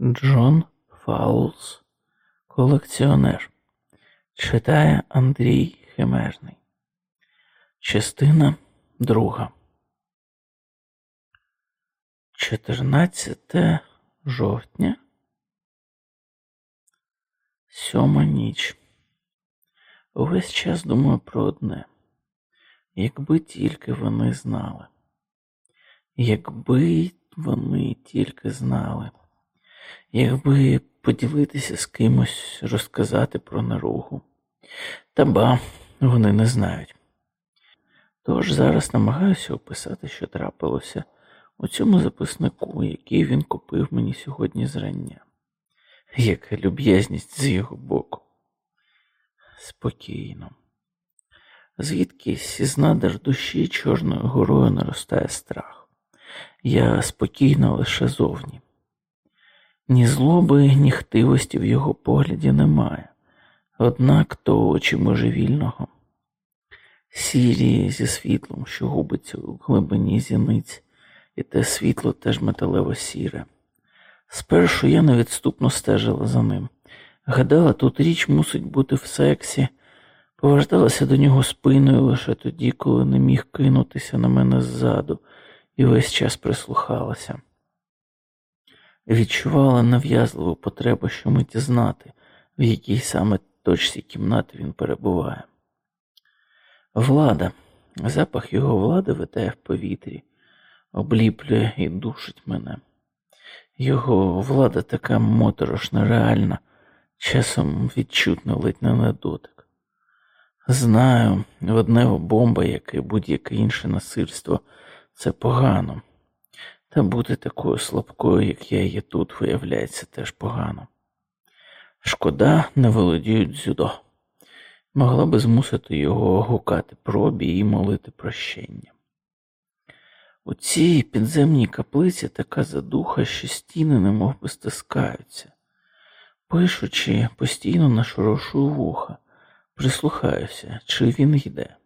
Джон Фаулс, колекціонер. Читає Андрій Химерний. Частина друга. 14 жовтня. Сьома ніч. Увесь час думаю про одне. Якби тільки вони знали. Якби вони тільки знали. Якби поділитися з кимось, розказати про наругу. Та ба, вони не знають. Тож зараз намагаюся описати, що трапилося у цьому записнику, який він купив мені сьогодні зрання. Яка люб'язність з його боку. Спокійно. Звідкись із надр душі Чорною горою наростає страх. Я спокійна лише зовні. Ні злоби, ні хтивості в його погляді немає, однак то очі божевільного, сірі зі світлом, що губиться у глибині зіниць, і те світло теж металево сіре. Спершу я невідступно стежила за ним. Гадала, тут річ мусить бути в сексі, поверталася до нього спиною лише тоді, коли не міг кинутися на мене ззаду, і весь час прислухалася відчувала нав'язливу потребу щомиті знати, в якій саме точці кімнати він перебуває. Влада, запах його влади витає в повітрі, обліплює і душить мене. Його влада така моторошна, реальна, часом відчутна ледь не на дотик. Знаю, воднева бомба, як і будь-яке інше насильство, це погано, та бути такою слабкою, як я є тут, виявляється теж погано. Шкода, не володіють дзюдо. Могла би змусити його гукати пробі і молити прощення. У цій підземній каплиці така задуха, що стіни немов би стискаються. Пишучи, постійно нашорошую вуха, прислухаюся, чи він йде.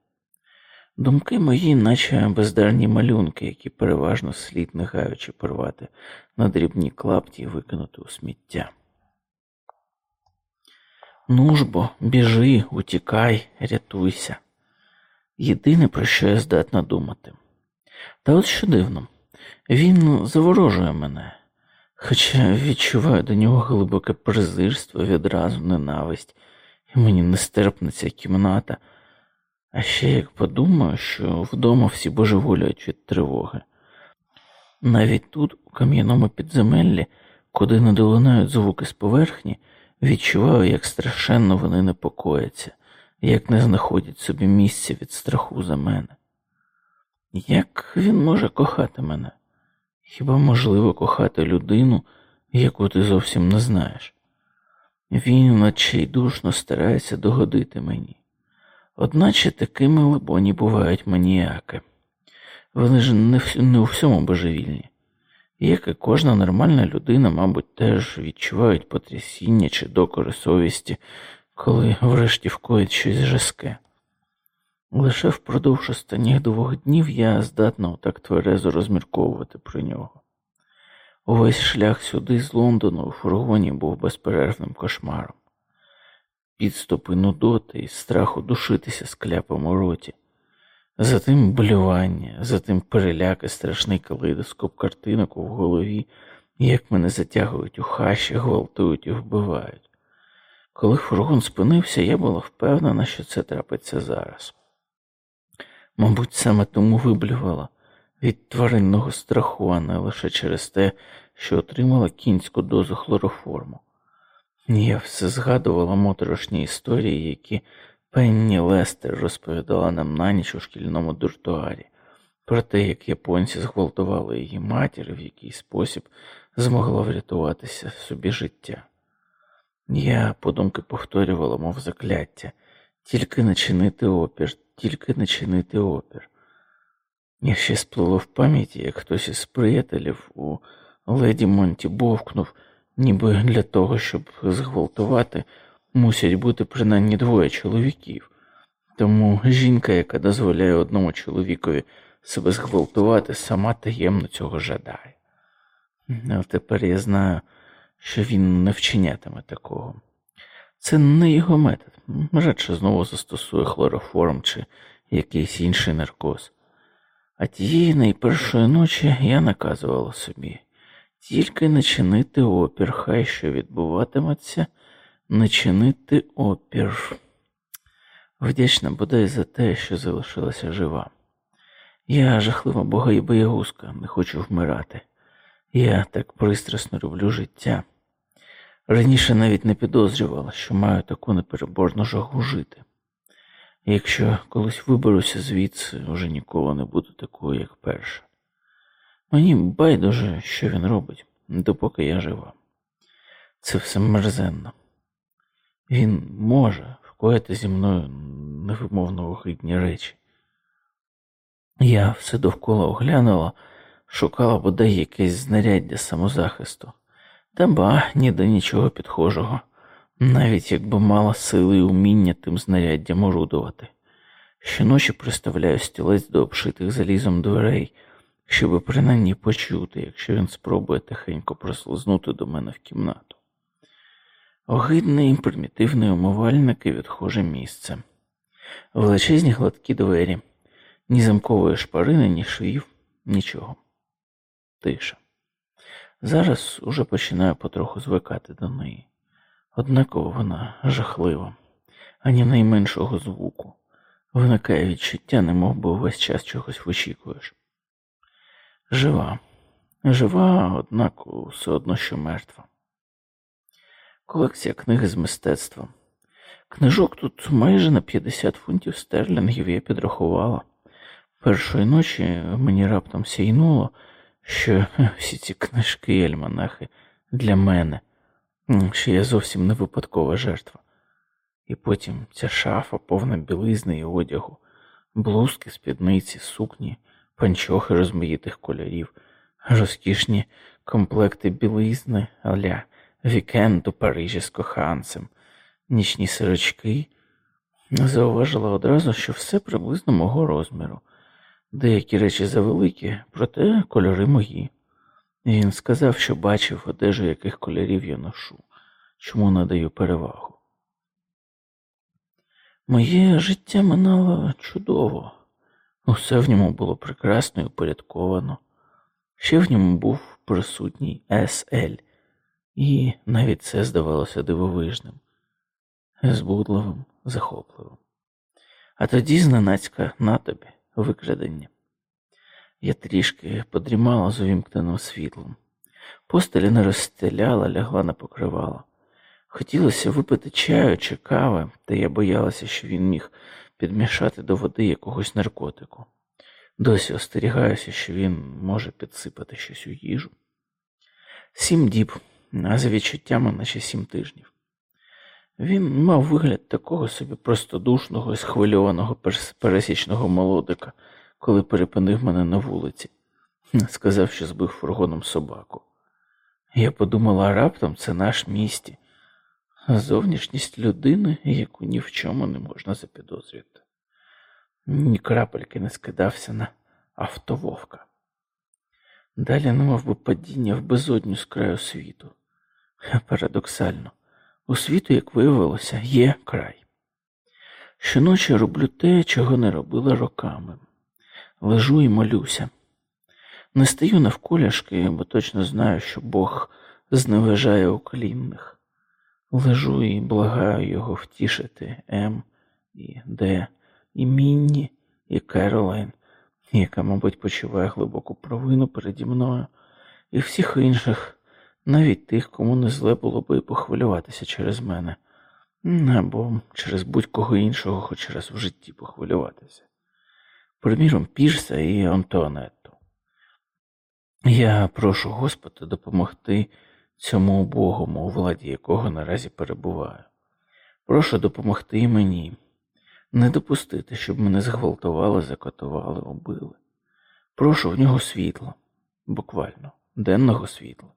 Думки мої, наче бездарні малюнки, які переважно слід не гаючи порвати на дрібні клапті і викинути у сміття. Ну ж бо, біжи, утікай, рятуйся. Єдине, про що я здатна думати. Та от що дивно, він заворожує мене, хоча відчуваю до нього глибоке презирство, відразу ненависть, і мені нестерпна ця кімната. А ще як подумаю, що вдома всі божеволюють від тривоги. Навіть тут, у кам'яному підземеллі, куди не долинають звуки з поверхні, відчуваю, як страшенно вони непокояться, як не знаходять собі місця від страху за мене. Як він може кохати мене? Хіба можливо кохати людину, яку ти зовсім не знаєш? Він очайдушно старається догодити мені. Одначе такими либоні бувають маніяки. Вони ж не, в, не у всьому божевільні. Як і кожна нормальна людина, мабуть, теж відчувають потрясіння чи докори совісті, коли врешті вкоїть щось жаске. Лише впродовж останніх двох днів я здатна так тверезо розмірковувати про нього. Увесь шлях сюди з Лондону у фургоні був безперервним кошмаром підступи нудоти і страху душитися з кляпом у роті, затим блювання, затим переляки, страшний калейдоскоп картинок у голові, як мене затягують у хащі, гвалтують і вбивають. Коли фургон спинився, я була впевнена, що це трапиться зараз. Мабуть, саме тому виблювала від тваринного страху, а не лише через те, що отримала кінську дозу хлороформу. Я все згадувала моторошні історії, які Пенні Лестер розповідала нам на ніч у шкільному дуртуарі, про те, як японці зґвалтували її матір, в який спосіб змогла врятуватися собі життя. Я подумки повторювала, мов закляття, тільки начинити опір, тільки начинити опір. Я ще сплило в пам'яті, як хтось із приятелів у леді Монті бовкнув ніби для того, щоб зґвалтувати, мусять бути принаймні двоє чоловіків. Тому жінка, яка дозволяє одному чоловікові себе зґвалтувати, сама таємно цього жадає. А тепер я знаю, що він не вчинятиме такого. Це не його метод, радше знову застосує хлороформ чи якийсь інший наркоз. А тієї найпершої ночі я наказувала собі тільки не чинити опір, хай що відбуватиметься, не чинити опір. Вдячна бодай за те, що залишилася жива. Я жахлива бога і боягузка, не хочу вмирати. Я так пристрасно люблю життя. Раніше навіть не підозрювала, що маю таку непереборну жагу жити. Якщо колись виберуся звідси, уже ніколи не буду такою, як перша. Мені байдуже, що він робить, допоки я жива. Це все мерзенно. Він може вкоїти зі мною невимовно огидні речі. Я все довкола оглянула, шукала бодай якесь знаряддя самозахисту, та ба ніде нічого підхожого, навіть якби мала сили і уміння тим знаряддям орудувати. Щоночі приставляю стілець до обшитих залізом дверей, щоби принаймні почути, якщо він спробує тихенько прослизнути до мене в кімнату. Огидний примітивний умивальник і відхоже місце, величезні гладкі двері, ні замкової шпарини, ні швів, нічого. Тиша. Зараз уже починаю потроху звикати до неї. Однаково вона жахлива, ані найменшого звуку. Виникає відчуття, немов би увесь час чогось вичікуєш. Жива, жива, однак все одно що мертва. Колекція книги з мистецтва. Книжок тут майже на 50 фунтів стерлінгів я підрахувала. Першої ночі мені раптом сяйнуло, що всі ці книжки і альманахи для мене, що я зовсім не випадкова жертва. І потім ця шафа повна білизни і одягу, блузки, спідниці, сукні, панчохи розмаїтих кольорів, розкішні комплекти білизни аля вікенд у Парижі з коханцем, нічні сирочки. Зауважила одразу, що все приблизно мого розміру. Деякі речі завеликі, проте кольори мої. Він сказав, що бачив одежу, яких кольорів я ношу, чому надаю перевагу. Моє життя минало чудово, усе в ньому було прекрасно і упорядковано. Ще в ньому був присутній С.Л., і навіть це здавалося дивовижним, збудливим, захопливим. А тоді зненацька на тобі викрадення. Я трішки подрімала з увімкненим світлом, постелі не розстеляла, лягла на покривало. Хотілося випити чаю чи кави, та я боялася, що він міг підмішати до води якогось наркотику. Досі остерігаюся, що він може підсипати щось у їжу. Сім діб, а за відчуттями наче сім тижнів. Він мав вигляд такого собі простодушного і схвильованого пересічного молодика, коли перепинив мене на вулиці, сказав, що збив фургоном собаку. Я подумала, раптом це наш місті, зовнішність людини, яку ні в чому не можна запідозрювати. Ні крапельки не скидався на автововка. Далі не би падіння в безодню з краю світу. Парадоксально. У світу, як виявилося, є край. Щоночі роблю те, чого не робила роками. Лежу і молюся. Не стаю навколішки, бо точно знаю, що Бог зневажає уклінних. Лежу і благаю його втішити М і Д, і Мінні, і Керолайн, яка, мабуть, почуває глибоку провину переді мною, і всіх інших навіть тих, кому не зле було би похвилюватися через мене, або через будь-кого іншого, хоч раз в житті похвилюватися. Приміром, Пірса і Антуанетту. Я прошу Господа допомогти цьому убогому, у владі якого наразі перебуваю. Прошу допомогти і мені, не допустити, щоб мене зґвалтували, закотували, убили. Прошу в нього світла, буквально, денного світла.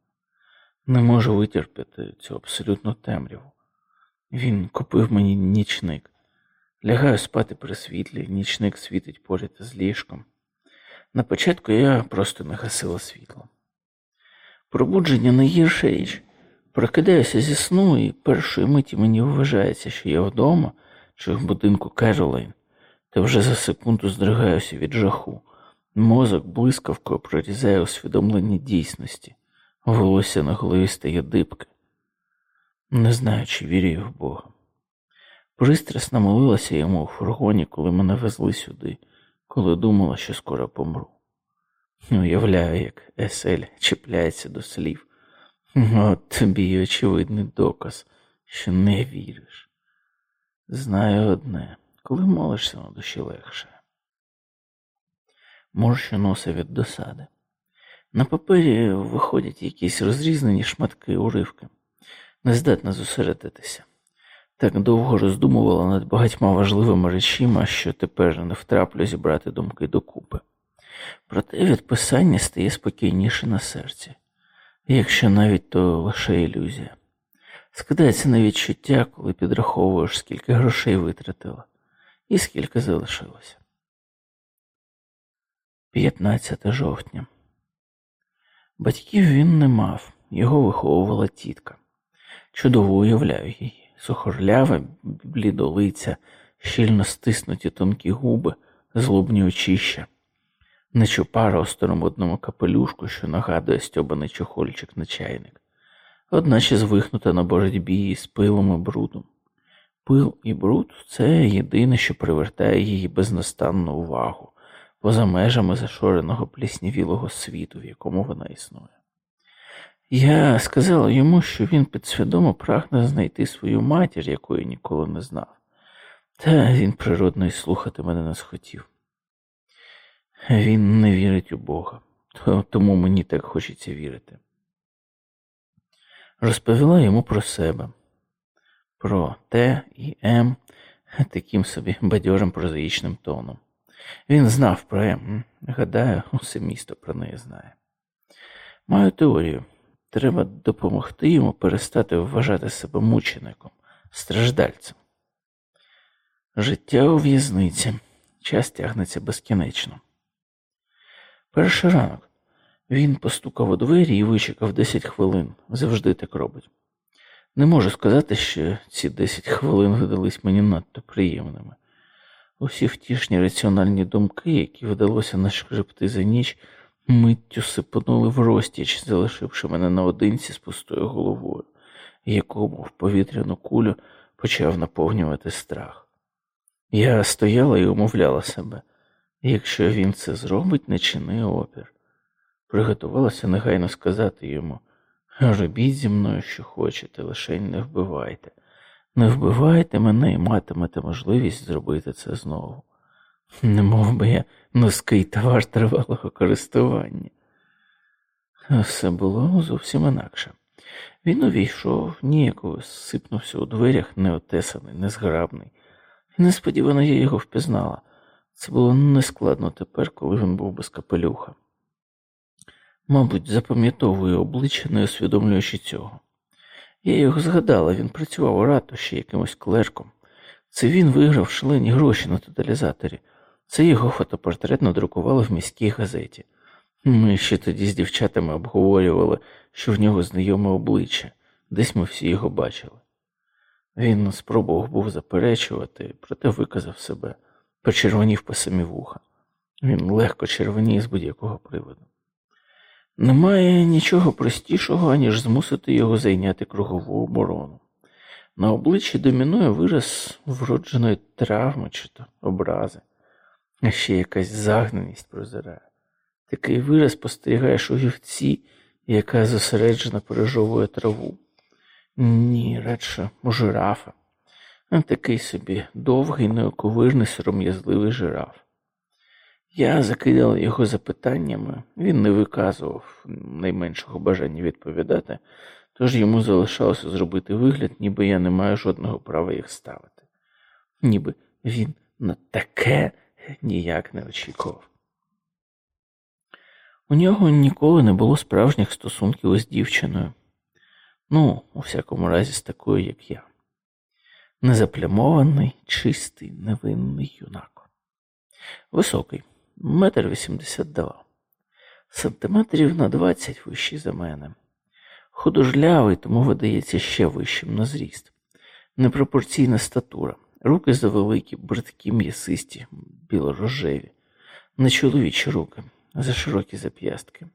Не можу витерпіти цю абсолютну темряву. Він купив мені нічник. Лягаю спати при світлі, нічник світить поряд з ліжком. На початку я просто не гасила світло. Пробудження найгірша річ, Прокидаюся зі сну, і першої миті мені вважається, що я вдома чи в будинку Керолайн, та вже за секунду здригаюся від жаху. Мозок блискавкою прорізає усвідомлення дійсності, волосся на голові стає дибки. Не знаю, чи вірю в Бога. Пристрасно молилася йому у фургоні, коли мене везли сюди, коли думала, що скоро помру. Уявляю, як Есель чіпляється до слів. От тобі очевидний доказ, що не віриш. Знаю одне, коли молишся на душі легше. Морщу носа від досади. На папері виходять якісь розрізнені шматки уривки, не здатна зосередитися. Так довго роздумувала над багатьма важливими речима, що тепер не втраплю зібрати думки докупи. Проте від писання стає спокійніше на серці, якщо навіть то лише ілюзія. Скидається на відчуття, коли підраховуєш, скільки грошей витратила і скільки залишилося. 15 жовтня. Батьків він не мав, його виховувала тітка. Чудово уявляю її, сухорлява, блідолиця, щільно стиснуті тонкі губи, злобні очища, нечопара у старомодному капелюшку, що нагадує стьобаний чохольчик на чайник, одначе звихнута на боротьбі із пилом і брудом. Пил і бруд це єдине, що привертає її безнастанну увагу поза межами зашореного пліснівілого світу, в якому вона існує. Я сказала йому, що він підсвідомо прагне знайти свою матір, якої ніколи не знав, та він природно й слухати мене не схотів. Він не вірить у Бога, тому мені так хочеться вірити. Розповіла йому про себе, про Т і М таким собі бадьорим прозаїчним тоном. Він знав про М, гадаю, усе місто про неї знає. Маю теорію. Треба допомогти йому перестати вважати себе мучеником, страждальцем. Життя у в'язниці час тягнеться безкінечно. Перший ранок він постукав у двері і вичекав 10 хвилин, завжди так робить. Не можу сказати, що ці 10 хвилин видались мені надто приємними. Усі втішні раціональні думки, які вдалося нашкребти за ніч, миттю сипанули в розтіч, залишивши мене наодинці з пустою головою, якому в повітряну кулю почав наповнювати страх. Я стояла і умовляла себе, якщо він це зробить, не чини опір. Приготувалася негайно сказати йому робіть зі мною, що хочете, лише не вбивайте. Не вбивайте мене і матимете можливість зробити це знову. Не мов би я ноский товар тривалого користування. Все було зовсім інакше. Він увійшов, ніяково сипнувся у дверях, неотесаний, незграбний, і несподівано я його впізнала. Це було нескладно тепер, коли він був без капелюха. Мабуть, запам'ятовую обличчя, не усвідомлюючи цього. Я його згадала, він працював у ратуші якимось клерком. Це він виграв шалені гроші на тоталізаторі. Це його фотопортрет надрукували в міській газеті. Ми ще тоді з дівчатами обговорювали, що в нього знайоме обличчя, десь ми всі його бачили. Він спробував був заперечувати, проте виказав себе, почервонів по самі вуха. Він легко червоніє з будь-якого приводу. Немає нічого простішого, аніж змусити його зайняти кругову оборону. На обличчі домінує вираз вродженої травми чи то образи, а ще якась загнаність прозирає. Такий вираз спостерігаєш у вівці, яка зосереджено пережовує траву. Ні, радше у жирафа. Такий собі довгий, неоковирний, сором'язливий жираф. Я закидала його запитаннями, він не виказував найменшого бажання відповідати, тож йому залишалося зробити вигляд, ніби я не маю жодного права їх ставити, ніби він на таке ніяк не очікував. У нього ніколи не було справжніх стосунків із дівчиною, ну, у всякому разі, з такою, як я. Незаплямований, чистий, невинний юнак. Високий метр вісімдесят два, сантиметрів на двадцять вищий за мене, художлявий, тому видається ще вищим на зріст, непропорційна статура, руки завеликі, бридкі, м'ясисті, білорожеві, чоловічі руки, за широкі зап'ястки,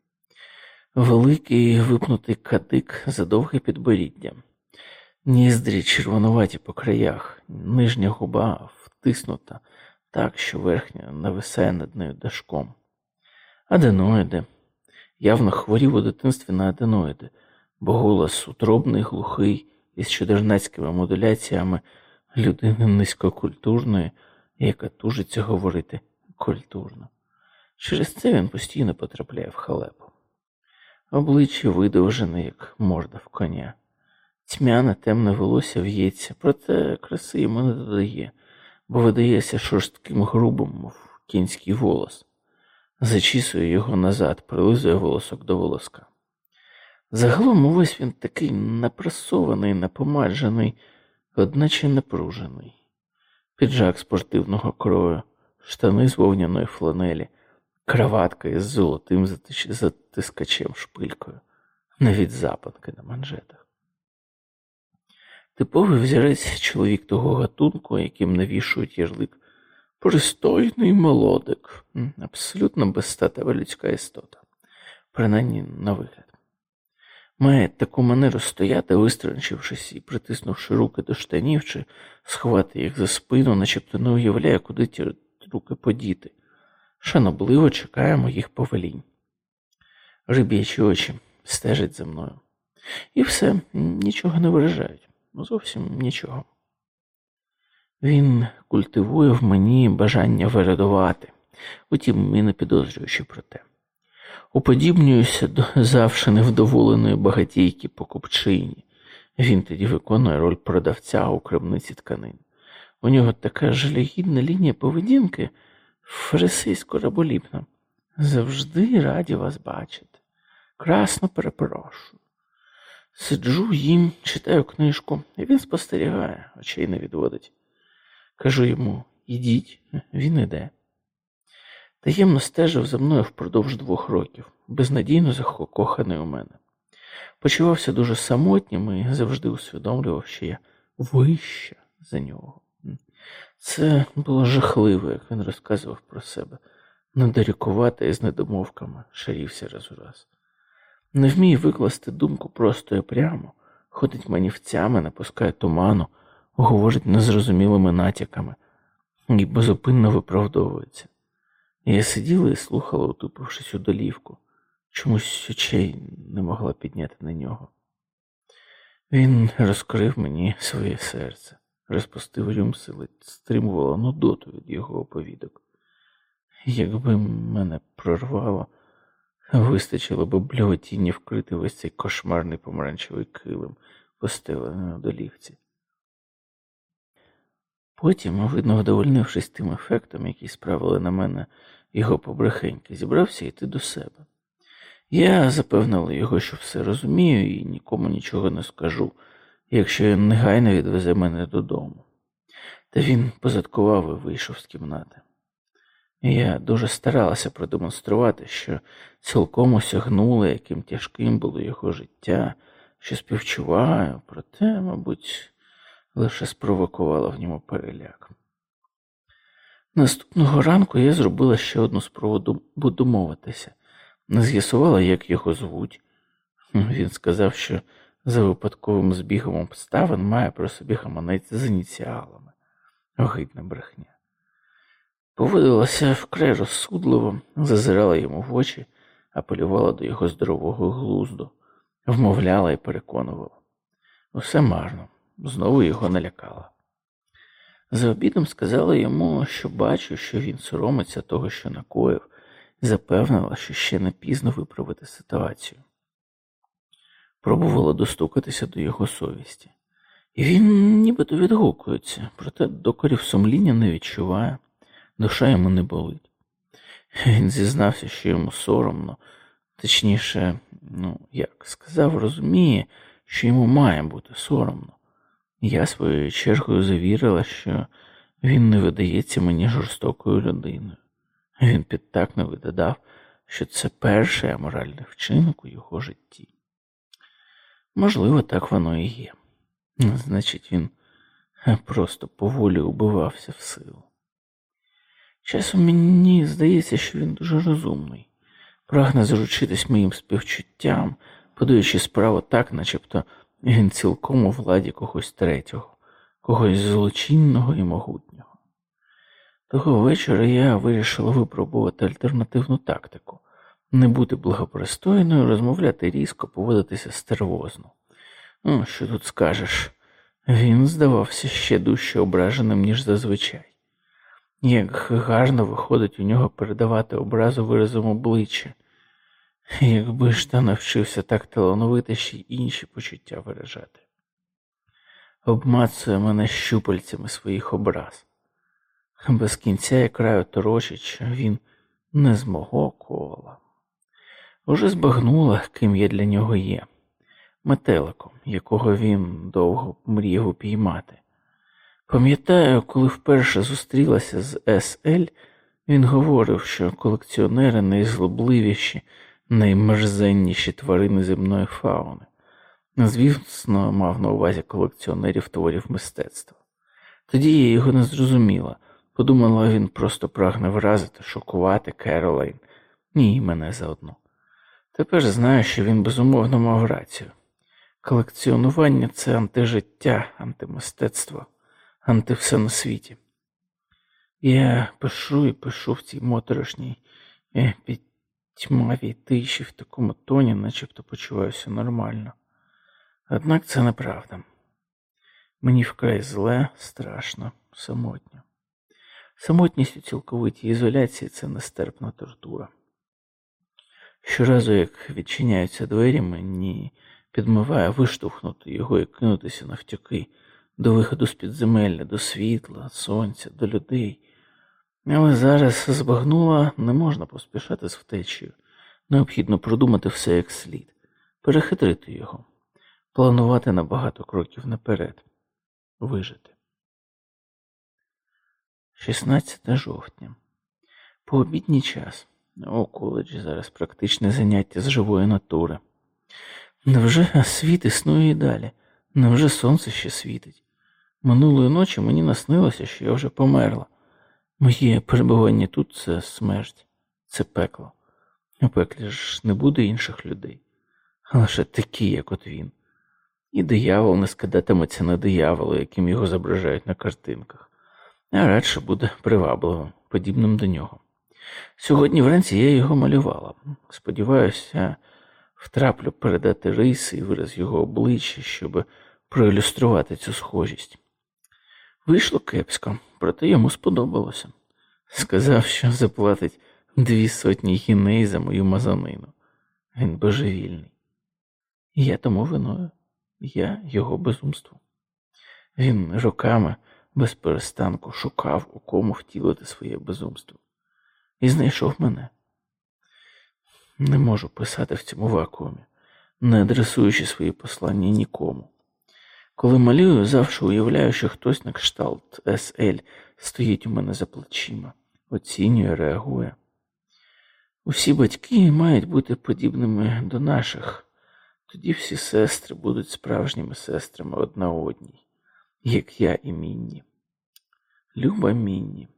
великий випнутий кадик за довге підборіддя, ніздрі червонуваті по краях, нижня губа втиснута так, що верхня нависає над нею дашком. Аденоїди. Явно хворів у дитинстві на аденоїди, бо голос утробний, глухий, із чудернацькими модуляціями людини низькокультурної, яка тужиться говорити культурно. Через це він постійно потрапляє в халепу. Обличчя видовжене, як морда в коня. Тьмяне темне волосся в'ється, проте краси йому не додає, бо видається шорстким грубим, мов кінський волос зачісує його назад, прилизує волосок до волоска. Загалом увесь він такий напресований, напомаджений, одначе напружений. Піджак спортивного крою, штани з вовняної фланелі, краватка із золотим затискачем шпилькою, навіть запанки на манжетах. Типовий взірець чоловік того гатунку, яким навішують ярлик Пристойний молодик, абсолютно безстатева людська істота, принаймні на вигляд. Має таку манеру стояти, вистрочившись і притиснувши руки до штанів чи сховати їх за спину, начебто не уявляє, куди ті руки подіти. Шанобливо чекає моїх повелінь. Риб'ячі очі стежать за мною. І все, нічого не виражають, зовсім нічого. Він культивує в мені бажання вирадувати, утім і не підозрюючи про те. Уподібнююся до завжди невдоволеної багатійки покупчині. Він тоді виконує роль продавця у крамниці тканин. У нього така жалюгідна лінія поведінки, фарисейсько раболіпна. Завжди раді вас бачити. Красно перепрошую. Сиджу їм, читаю книжку, і він спостерігає, очей не відводить. Кажу йому ідіть, він іде. Таємно стежив за мною впродовж двох років, безнадійно закоханий у мене. Почувався дуже самотнім і завжди усвідомлював, що я вища за нього. Це було жахливо, як він розказував про себе, недорікувати і з недомовками шарівся раз у раз. Не вміє викласти думку просто і прямо, ходить манівцями, напускає туману говорить незрозумілими натяками і безупинно виправдовується. Я сиділа і слухала, утупившись у долівку, чомусь очей не могла підняти на нього. Він розкрив мені своє серце, розпустив рюмси, ледь стримувала нудоту від його оповідок. Якби мене прорвало, вистачило б бльотіння вкрити весь цей кошмарний помаранчевий килим, постелений на долівці. Потім, видно, вдовольнившись тим ефектом, який справили на мене його побрехеньки, зібрався йти до себе. Я запевнила його, що все розумію і нікому нічого не скажу, якщо він негайно відвезе мене додому. Та він позадкував і вийшов з кімнати. Я дуже старалася продемонструвати, що цілком осягнула, яким тяжким було його життя, що співчуваю, проте, мабуть лише спровокувала в ньому переляк. Наступного ранку я зробила ще одну спробу домовитися, не з'ясувала, як його звуть. Він сказав, що за випадковим збігом обставин має про собі гаманець з ініціалами. Огидна брехня. Поводилася вкрай розсудливо, зазирала йому в очі, апелювала до його здорового глузду, вмовляла і переконувала. Усе марно знову його налякала. За обідом сказала йому, що бачу, що він соромиться того, що накоїв, і запевнила, що ще не пізно виправити ситуацію. Пробувала достукатися до його совісті, і він нібито відгукується, проте докорів сумління не відчуває, душа йому не болить. Він зізнався, що йому соромно, точніше, ну, як сказав, розуміє, що йому має бути соромно. Я своєю чергою завірила, що він не видається мені жорстокою людиною. Він підтакнув і додав, що це перший аморальний вчинок у його житті. Можливо, так воно і є. Значить, він просто поволі убивався в силу. Часом мені здається, що він дуже розумний, прагне заручитись моїм співчуттям, подаючи справу так, начебто він цілком у владі когось третього, когось злочинного і могутнього. Того вечора я вирішила випробувати альтернативну тактику не бути благопристойною, розмовляти різко, поводитися стервозно. Ну, що тут скажеш? Він здавався ще дужче ображеним, ніж зазвичай. Як гарно виходить у нього передавати образу виразом обличчя, якби ж та навчився так талановити ще й інші почуття виражати, обмацує мене щупальцями своїх образ. Без кінця і краю торочить, він не з мого кола. Уже збагнула, ким я для нього є, метеликом, якого він довго мріяв упіймати. Пам'ятаю, коли вперше зустрілася з СЛ, він говорив, що колекціонери найзлобливіші, наймерзенніші тварини земної фауни. Звісно, мав на увазі колекціонерів творів мистецтва. Тоді я його не зрозуміла, подумала, він просто прагне вразити, шокувати Керолайн, ні і мене заодно. Тепер знаю, що він безумовно мав рацію. Колекціонування це антижиття, антимистецтво, антивсе на світі. Я пишу і пишу в цій моторошній підтьмавій тиші в такому тоні, начебто почуваюся нормально. Однак це неправда. Мені вкрай зле, страшно, самотньо. Самотність у цілковитій ізоляції це нестерпна тортура. Щоразу, як відчиняються двері, мені підмиває виштовхнути його і кинутися навтюки до виходу з підземелля, до світла, сонця, до людей. Але зараз збагнула, не можна поспішати з втечею. Необхідно продумати все як слід, перехитрити його, планувати на багато кроків наперед, вижити. 16 жовтня. Пообідній час. У коледжі зараз практичне заняття з живої натури. Невже світ існує і далі? Невже сонце ще світить? Минулої ночі мені наснилося, що я вже померла. Моє перебування тут це смерть, це пекло. У пеклі ж не буде інших людей, лише такі, як от він. І диявол не скидатиметься на дияволу, яким його зображають на картинках, а радше буде привабливим, подібним до нього. Сьогодні вранці я його малювала. Сподіваюся, втраплю передати риси і вираз його обличчя, щоб проілюструвати цю схожість. Вийшло кепсько, проте йому сподобалося. Сказав, що заплатить дві сотні гіней за мою мазанину. Він божевільний. я тому виною, я його безумство. Він роками без перестанку шукав, у кому втілити своє безумство і знайшов мене. Не можу писати в цьому вакуумі, не адресуючи свої послання нікому. Коли малюю, завжди уявляю, що хтось на кшталт СЛ стоїть у мене за плечима, оцінює, реагує. Усі батьки мають бути подібними до наших, тоді всі сестри будуть справжніми сестрами одна одній, як я і Мінні. Люба Мінні.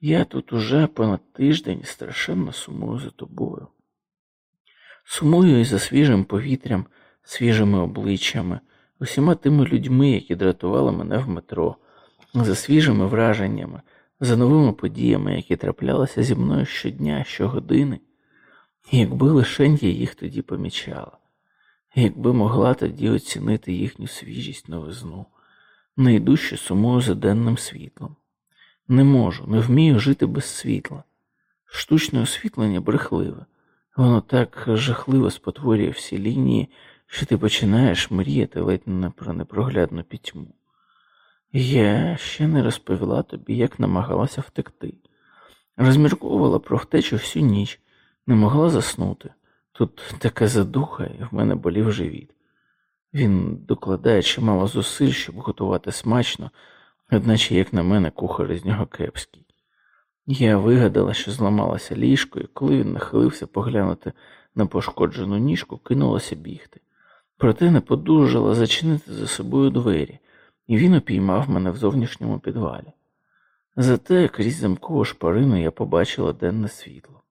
Я тут уже понад тиждень страшенно сумую за тобою. Сумую і за свіжим повітрям, свіжими обличчями, усіма тими людьми, які дратували мене в метро, за свіжими враженнями, за новими подіями, які траплялися зі мною щодня, щогодини, і якби лише я їх тоді помічала, якби могла тоді оцінити їхню свіжість новизну, найдужче сумую за денним світлом. Не можу, не вмію жити без світла. Штучне освітлення брехливе, воно так жахливо спотворює всі лінії, що ти починаєш мріяти ледь не про непроглядну пітьму. Я ще не розповіла тобі, як намагалася втекти. Розмірковувала про втечу всю ніч, не могла заснути. Тут така задуха, і в мене болів живіт. Він докладає чимало зусиль, щоб готувати смачно одначе, як на мене, кухар із нього кепський. Я вигадала, що зламалася ліжко, і коли він нахилився поглянути на пошкоджену ніжку, кинулася бігти. Проте не подужала зачинити за собою двері, і він упіймав мене в зовнішньому підвалі. Зате крізь замкову шпарину я побачила денне світло.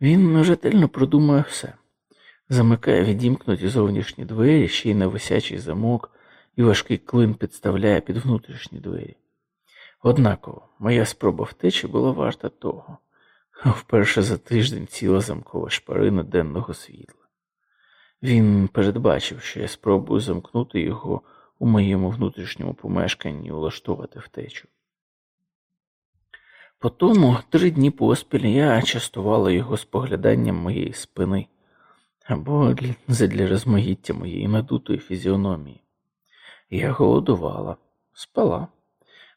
Він ретельно продумує все, замикає відімкнуті зовнішні двері, ще й на висячий замок, і важкий клин підставляє під внутрішні двері. Однаково, моя спроба втечі була варта того, вперше за тиждень ціла замкова шпарина денного світла. Він передбачив, що я спробую замкнути його у моєму внутрішньому помешканні і улаштувати втечу. Потому три дні поспіль я частувала його спогляданням моєї спини або задля розмаїття моєї надутої фізіономії. Я голодувала, спала.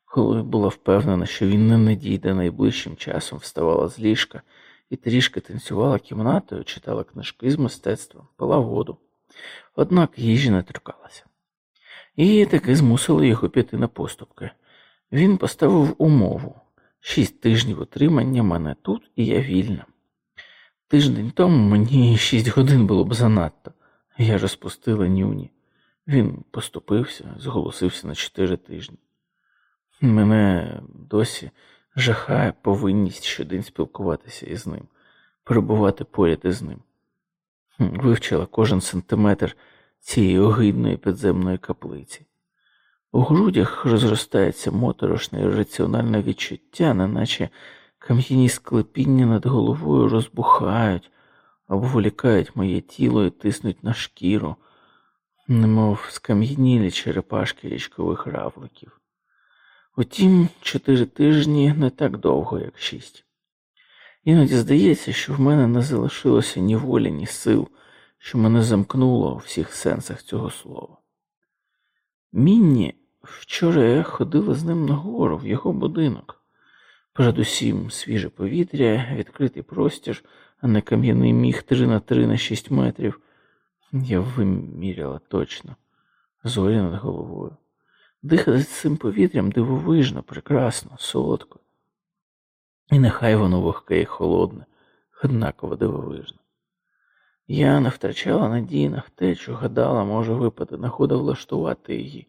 Коли була впевнена, що він не надійде найближчим часом, вставала з ліжка і трішки танцювала кімнатою, читала книжки з мистецтва, пила воду. Однак їжі не торкалася. І таки змусили його піти на поступки. Він поставив умову шість тижнів утримання мене тут, і я вільна. Тиждень тому мені шість годин було б занадто, я розпустила нюні. Він поступився, зголосився на чотири тижні. Мене досі жахає повинність щодень спілкуватися із ним, перебувати поряд із ним. Вивчила кожен сантиметр цієї огидної підземної каплиці. У грудях розростається моторошне і раціональне відчуття, неначе кам'яні склепіння над головою розбухають, обволікають моє тіло і тиснуть на шкіру, немов скам'янілі черепашки річкових равликів. Утім, чотири тижні не так довго, як шість. Іноді здається, що в мене не залишилося ні волі, ні сил, що мене замкнуло у всіх сенсах цього слова. Мінні вчора я ходила з ним нагору в його будинок. Передусім свіже повітря, відкритий простір, а не кам'яний міг три на три на шість метрів. Я виміряла точно, зорі над головою. Дихати цим повітрям дивовижно, прекрасно, солодко. І нехай воно вогке і холодне, однаково дивовижно. Я не втрачала надії на втечу, гадала, може випаде нагода влаштувати її,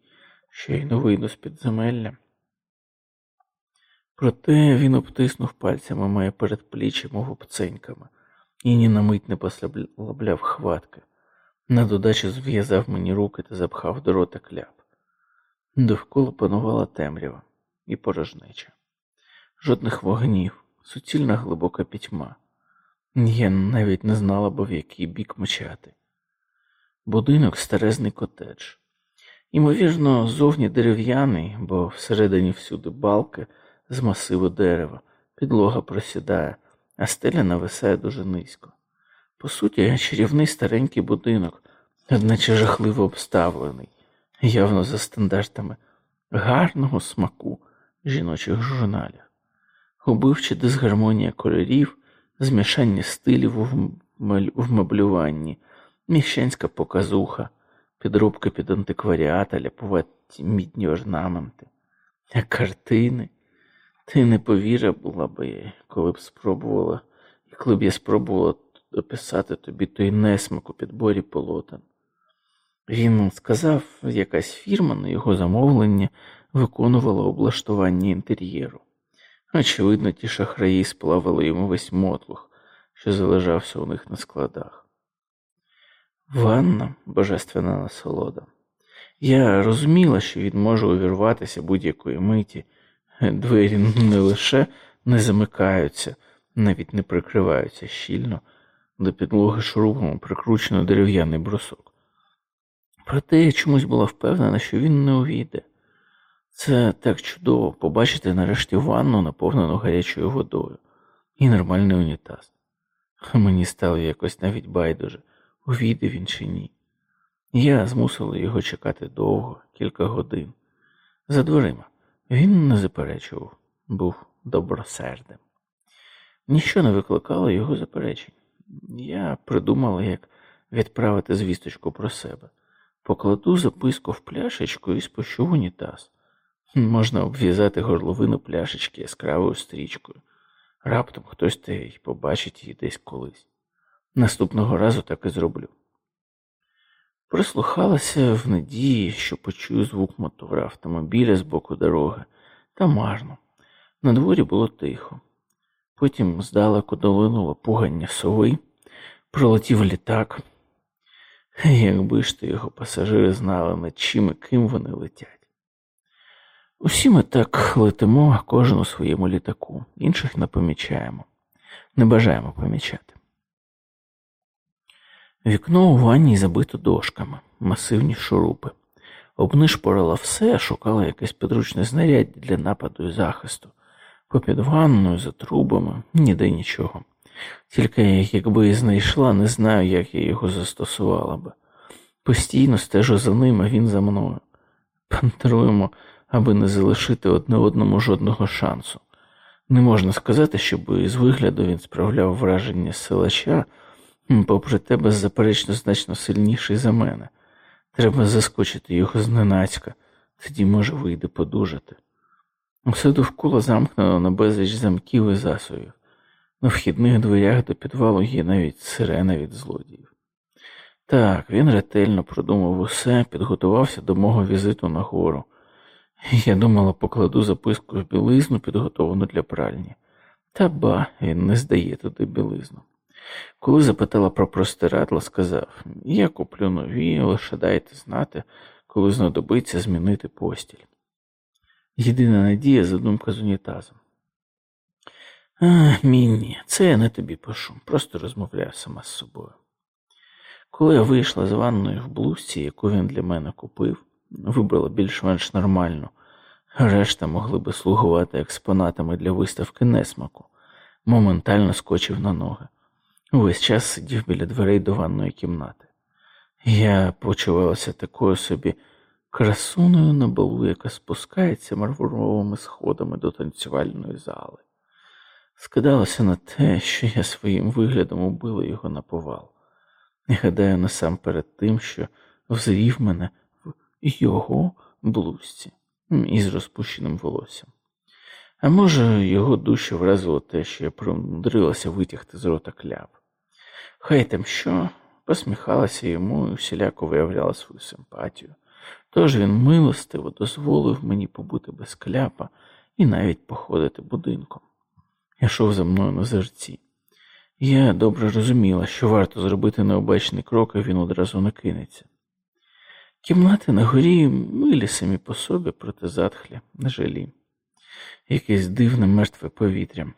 ще й не вийду з підземелля. Проте він обтиснув пальцями моє передпліччя, мов обценьками, і ні на мить не послабляв хватки. На додачу зв'язав мені руки та запхав до рота кляп. Довкола панувала темрява і порожнеча, жодних вогнів, суцільна глибока пітьма. Я навіть не знала б, в який бік мчати. Будинок старезний котедж. Ймовірно, зовні дерев'яний, бо всередині всюди балки з масиву дерева, підлога просідає, а стеля нависає дуже низько. По суті, чарівний старенький будинок, одначе жахливо обставлений явно за стандартами гарного смаку жіночих журналів, убивча дисгармонія кольорів, змішання стилів в меблюванні, міщанська показуха, підробка під антикваріата, ляпуваті мідні орнаменти, картини. Ти не повіра була би, коли б спробувала, коли б я спробувала описати тобі той несмак у підборі полотен. Він сказав, якась фірма на його замовлення виконувала облаштування інтер'єру. Очевидно, ті шахраї сплавили йому весь мотлух, що залежався у них на складах. Ванна божественна насолода. Я розуміла, що він може увірватися будь-якої миті, двері не лише не замикаються, навіть не прикриваються щільно, до підлоги шурупом прикручено дерев'яний брусок. Проте я чомусь була впевнена, що він не увійде. Це так чудово побачити нарешті ванну, наповнену гарячою водою, і нормальний унітаз. Мені стало якось навіть байдуже, увійде він чи ні. Я змусила його чекати довго, кілька годин. За дверима. Він не заперечував, був добросердим. Ніщо не викликало його заперечень. Я придумала, як відправити звісточку про себе. Покладу записку в пляшечку і спущу в унітаз. Можна обв'язати горловину пляшечки яскравою стрічкою. Раптом хтось те й побачить її десь колись. Наступного разу так і зроблю. Прислухалася в надії, що почую звук мотора автомобіля з боку дороги, та марно. На дворі було тихо. Потім здалеку долинуло пугання сови, пролетів літак. Якби ж то його пасажири знали, над чим і ким вони летять. Усі ми так летимо, кожен у своєму літаку, інших не помічаємо, не бажаємо помічати. Вікно у ванні забито дошками, масивні шурупи. Обнишпорила все, шукала якесь підручне знаряддя для нападу і захисту. Попід ванною, за трубами, ніде нічого. Тільки якби і знайшла, не знаю, як я його застосувала би. Постійно стежу за ним, а він за мною. Пантеруємо, аби не залишити одне одному жодного шансу. Не можна сказати, щоб із вигляду він справляв враження силача, попри те, беззаперечно значно сильніший за мене. Треба заскочити його зненацька, тоді, може, вийде подужати. Усе довкола замкнено на безліч замків і засовів. На вхідних дверях до підвалу є навіть сирена від злодіїв. Так, він ретельно продумав усе, підготувався до мого візиту на гору. Я думала, покладу записку в білизну, підготовану для пральні. Та ба, він не здає туди білизну. Коли запитала про простирадло, сказав я куплю нові, лише дайте знати, коли знадобиться змінити постіль. Єдина надія задумка з унітазом. А, Мінні, це я не тобі пишу, просто розмовляю сама з собою. Коли я вийшла з ванною в блузці, яку він для мене купив, вибрала більш-менш нормальну, решта могли би слугувати експонатами для виставки несмаку, моментально скочив на ноги. Увесь час сидів біля дверей до ванної кімнати. Я почувалася такою собі красуною на балу, яка спускається мармуровими сходами до танцювальної зали. Скидалося на те, що я своїм виглядом убила його на повал. І гадаю насамперед тим, що взрів мене в його блузці із розпущеним волоссям. А може, його душу вразило те, що я примудрилася витягти з рота кляп. Хай там що, посміхалася йому і всіляко виявляла свою симпатію. Тож він милостиво дозволив мені побути без кляпа і навіть походити будинком. Йшов за мною на зерці. Я добре розуміла, що варто зробити необачний крок, і він одразу накинеться. Кімнати на горі милі самі по собі, проти затхлі, на жалі, якесь дивне мертве повітря.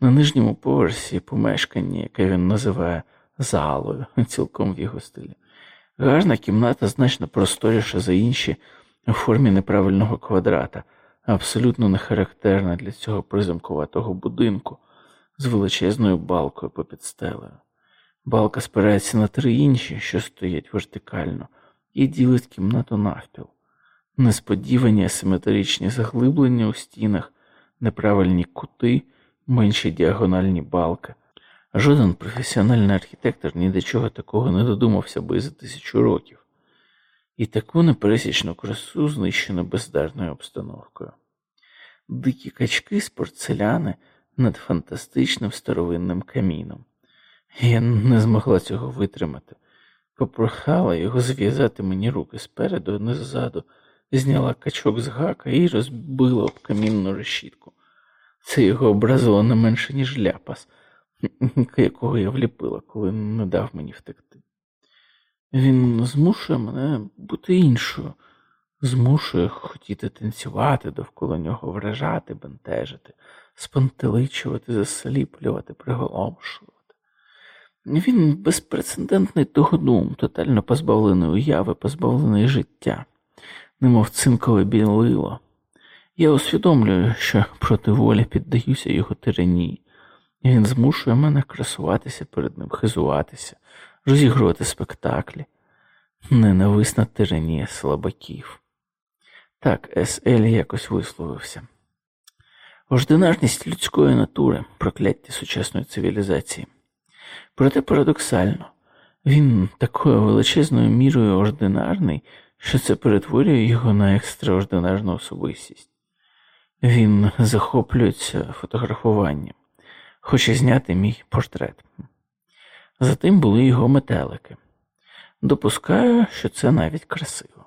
На нижньому поверсі помешкання, яке він називає залою, цілком в його стилі. Гарна кімната значно просторіша за інші у формі неправильного квадрата, абсолютно не характерна для цього приземкуватого будинку з величезною балкою попід стелею. Балка спирається на три інші, що стоять вертикально, і ділить кімнату навпіл. Несподівані асиметричні заглиблення у стінах, неправильні кути, менші діагональні балки. Жоден професіональний архітектор ні до чого такого не додумався би за тисячу років, і таку непересічну красу знищено бездарною обстановкою. Дикі качки з порцеляни над фантастичним старовинним каміном. Я не змогла цього витримати, попрохала його зв'язати мені руки спереду, а не ззаду, зняла качок з гака і розбила об камінну решітку. Це його образило не менше, ніж ляпас, якого я вліпила, коли не дав мені втекти. Він змушує мене бути іншою, змушує хотіти танцювати довкола нього, вражати, бентежити, спантеличувати, засліплювати, приголомшувати. Він безпрецедентний тогодум, тотально позбавлений уяви, позбавлений життя, немов цинкове білило. Я усвідомлюю, що проти волі піддаюся його тиранії, і він змушує мене красуватися перед ним, хизуватися, розігрувати спектаклі, ненависна тиранія слабаків. Так, С.Ель якось висловився. Ординарність людської натури, прокляття сучасної цивілізації. Проте парадоксально, він такою величезною мірою ординарний, що це перетворює його на екстраординарну особистість. Він захоплюється фотографуванням, хоче зняти мій портрет. Затим були його метелики. Допускаю, що це навіть красиво.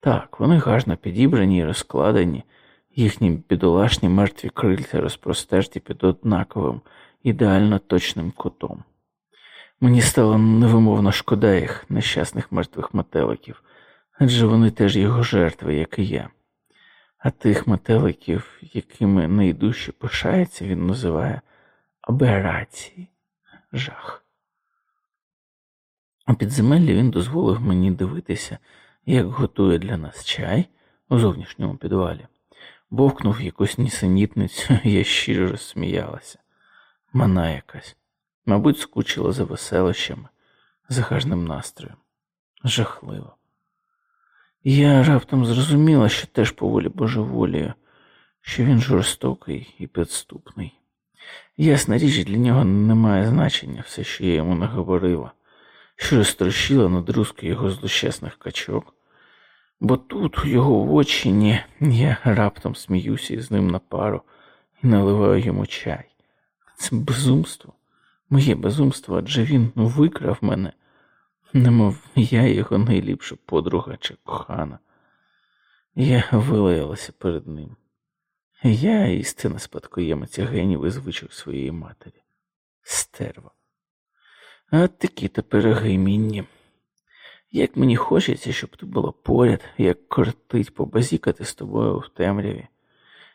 Так, вони гарно підібрані і розкладені, їхні бідолашні мертві крильця розпростерті під однаковим, ідеально точним кутом. Мені стало невимовно шкода їх нещасних мертвих метеликів, адже вони теж його жертви, як і я. А тих метеликів, якими найдужче пишається, він називає аберації, жах. У підземеллі він дозволив мені дивитися, як готує для нас чай у зовнішньому підвалі. Бовкнув якусь нісенітницю, я щиро розсміялася. Мана якась. Мабуть, скучила за веселищами, за гарним настроєм. Жахливо. Я раптом зрозуміла, що теж поволі божеволію, що він жорстокий і підступний. Ясна річ, для нього немає значення все, що я йому наговорила, що розтрощила над руски його злощасних качок, бо тут, у його очині, я раптом сміюся із ним на пару і наливаю йому чай. Це безумство, моє безумство, адже він викрав мене, немов я його найліпша подруга чи кохана. Я вилаялася перед ним. Я істина спадкоємиця генів і звичок своєї матері. Стерва. А такі то пироги мінні. Як мені хочеться, щоб ти була поряд, як кортить побазікати з тобою в темряві.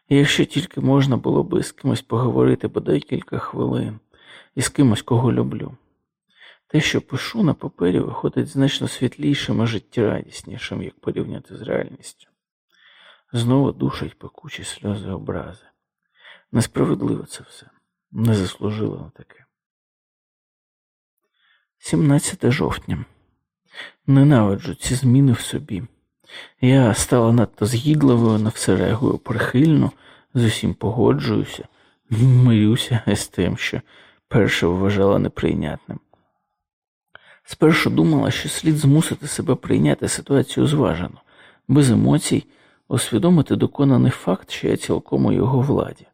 І якщо тільки можна було би з кимось поговорити бодай кілька хвилин, і з кимось, кого люблю. Те, що пишу на папері, виходить значно світлішим і життєрадіснішим, як порівняти з реальністю. Знову душать пекучі сльози образи. Несправедливо це все, не заслужило на таке. 17 жовтня. Ненавиджу ці зміни в собі. Я стала надто згідливою, на все реагую прихильно, з усім погоджуюся, мирюся з тим, що перше вважала неприйнятним. Спершу думала, що слід змусити себе прийняти ситуацію зважено, без емоцій, усвідомити доконаний факт, що я цілком у його владі.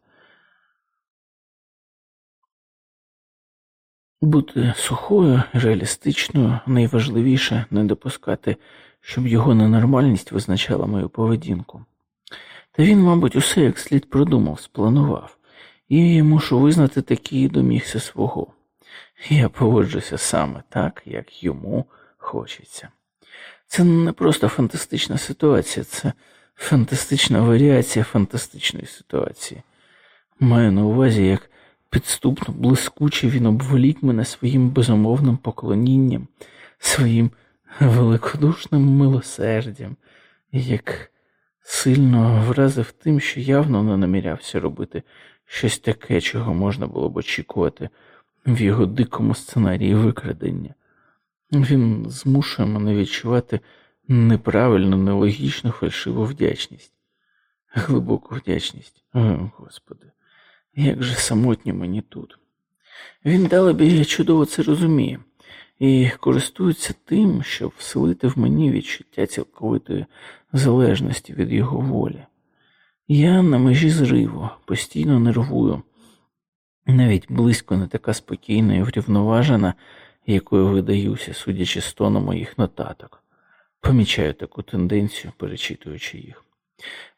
Бути сухою, реалістичною, найважливіше не допускати, щоб його ненормальність визначала мою поведінку. Та він, мабуть, усе як слід продумав, спланував, і мушу визнати такий домігся свого. Я поводжуся саме так, як йому хочеться. Це не просто фантастична ситуація, це фантастична варіація фантастичної ситуації. Маю на увазі, як підступно, блискуче він обволік мене своїм безумовним поклонінням, своїм великодушним милосердям, як сильно вразив тим, що явно не намірявся робити щось таке, чого можна було б очікувати в його дикому сценарії викрадення. Він змушує мене відчувати неправильну, нелогічну, фальшиву вдячність, глибоку вдячність. О, Господи, як же самотньо мені тут. Він далебі чудово це розуміє і користується тим, щоб вселити в мені відчуття цілковитої залежності від його волі. Я на межі зриву, постійно нервую, навіть близько не така спокійна і врівноважена, якою видаюся, судячи з тону моїх нотаток. Помічаю таку тенденцію, перечитуючи їх.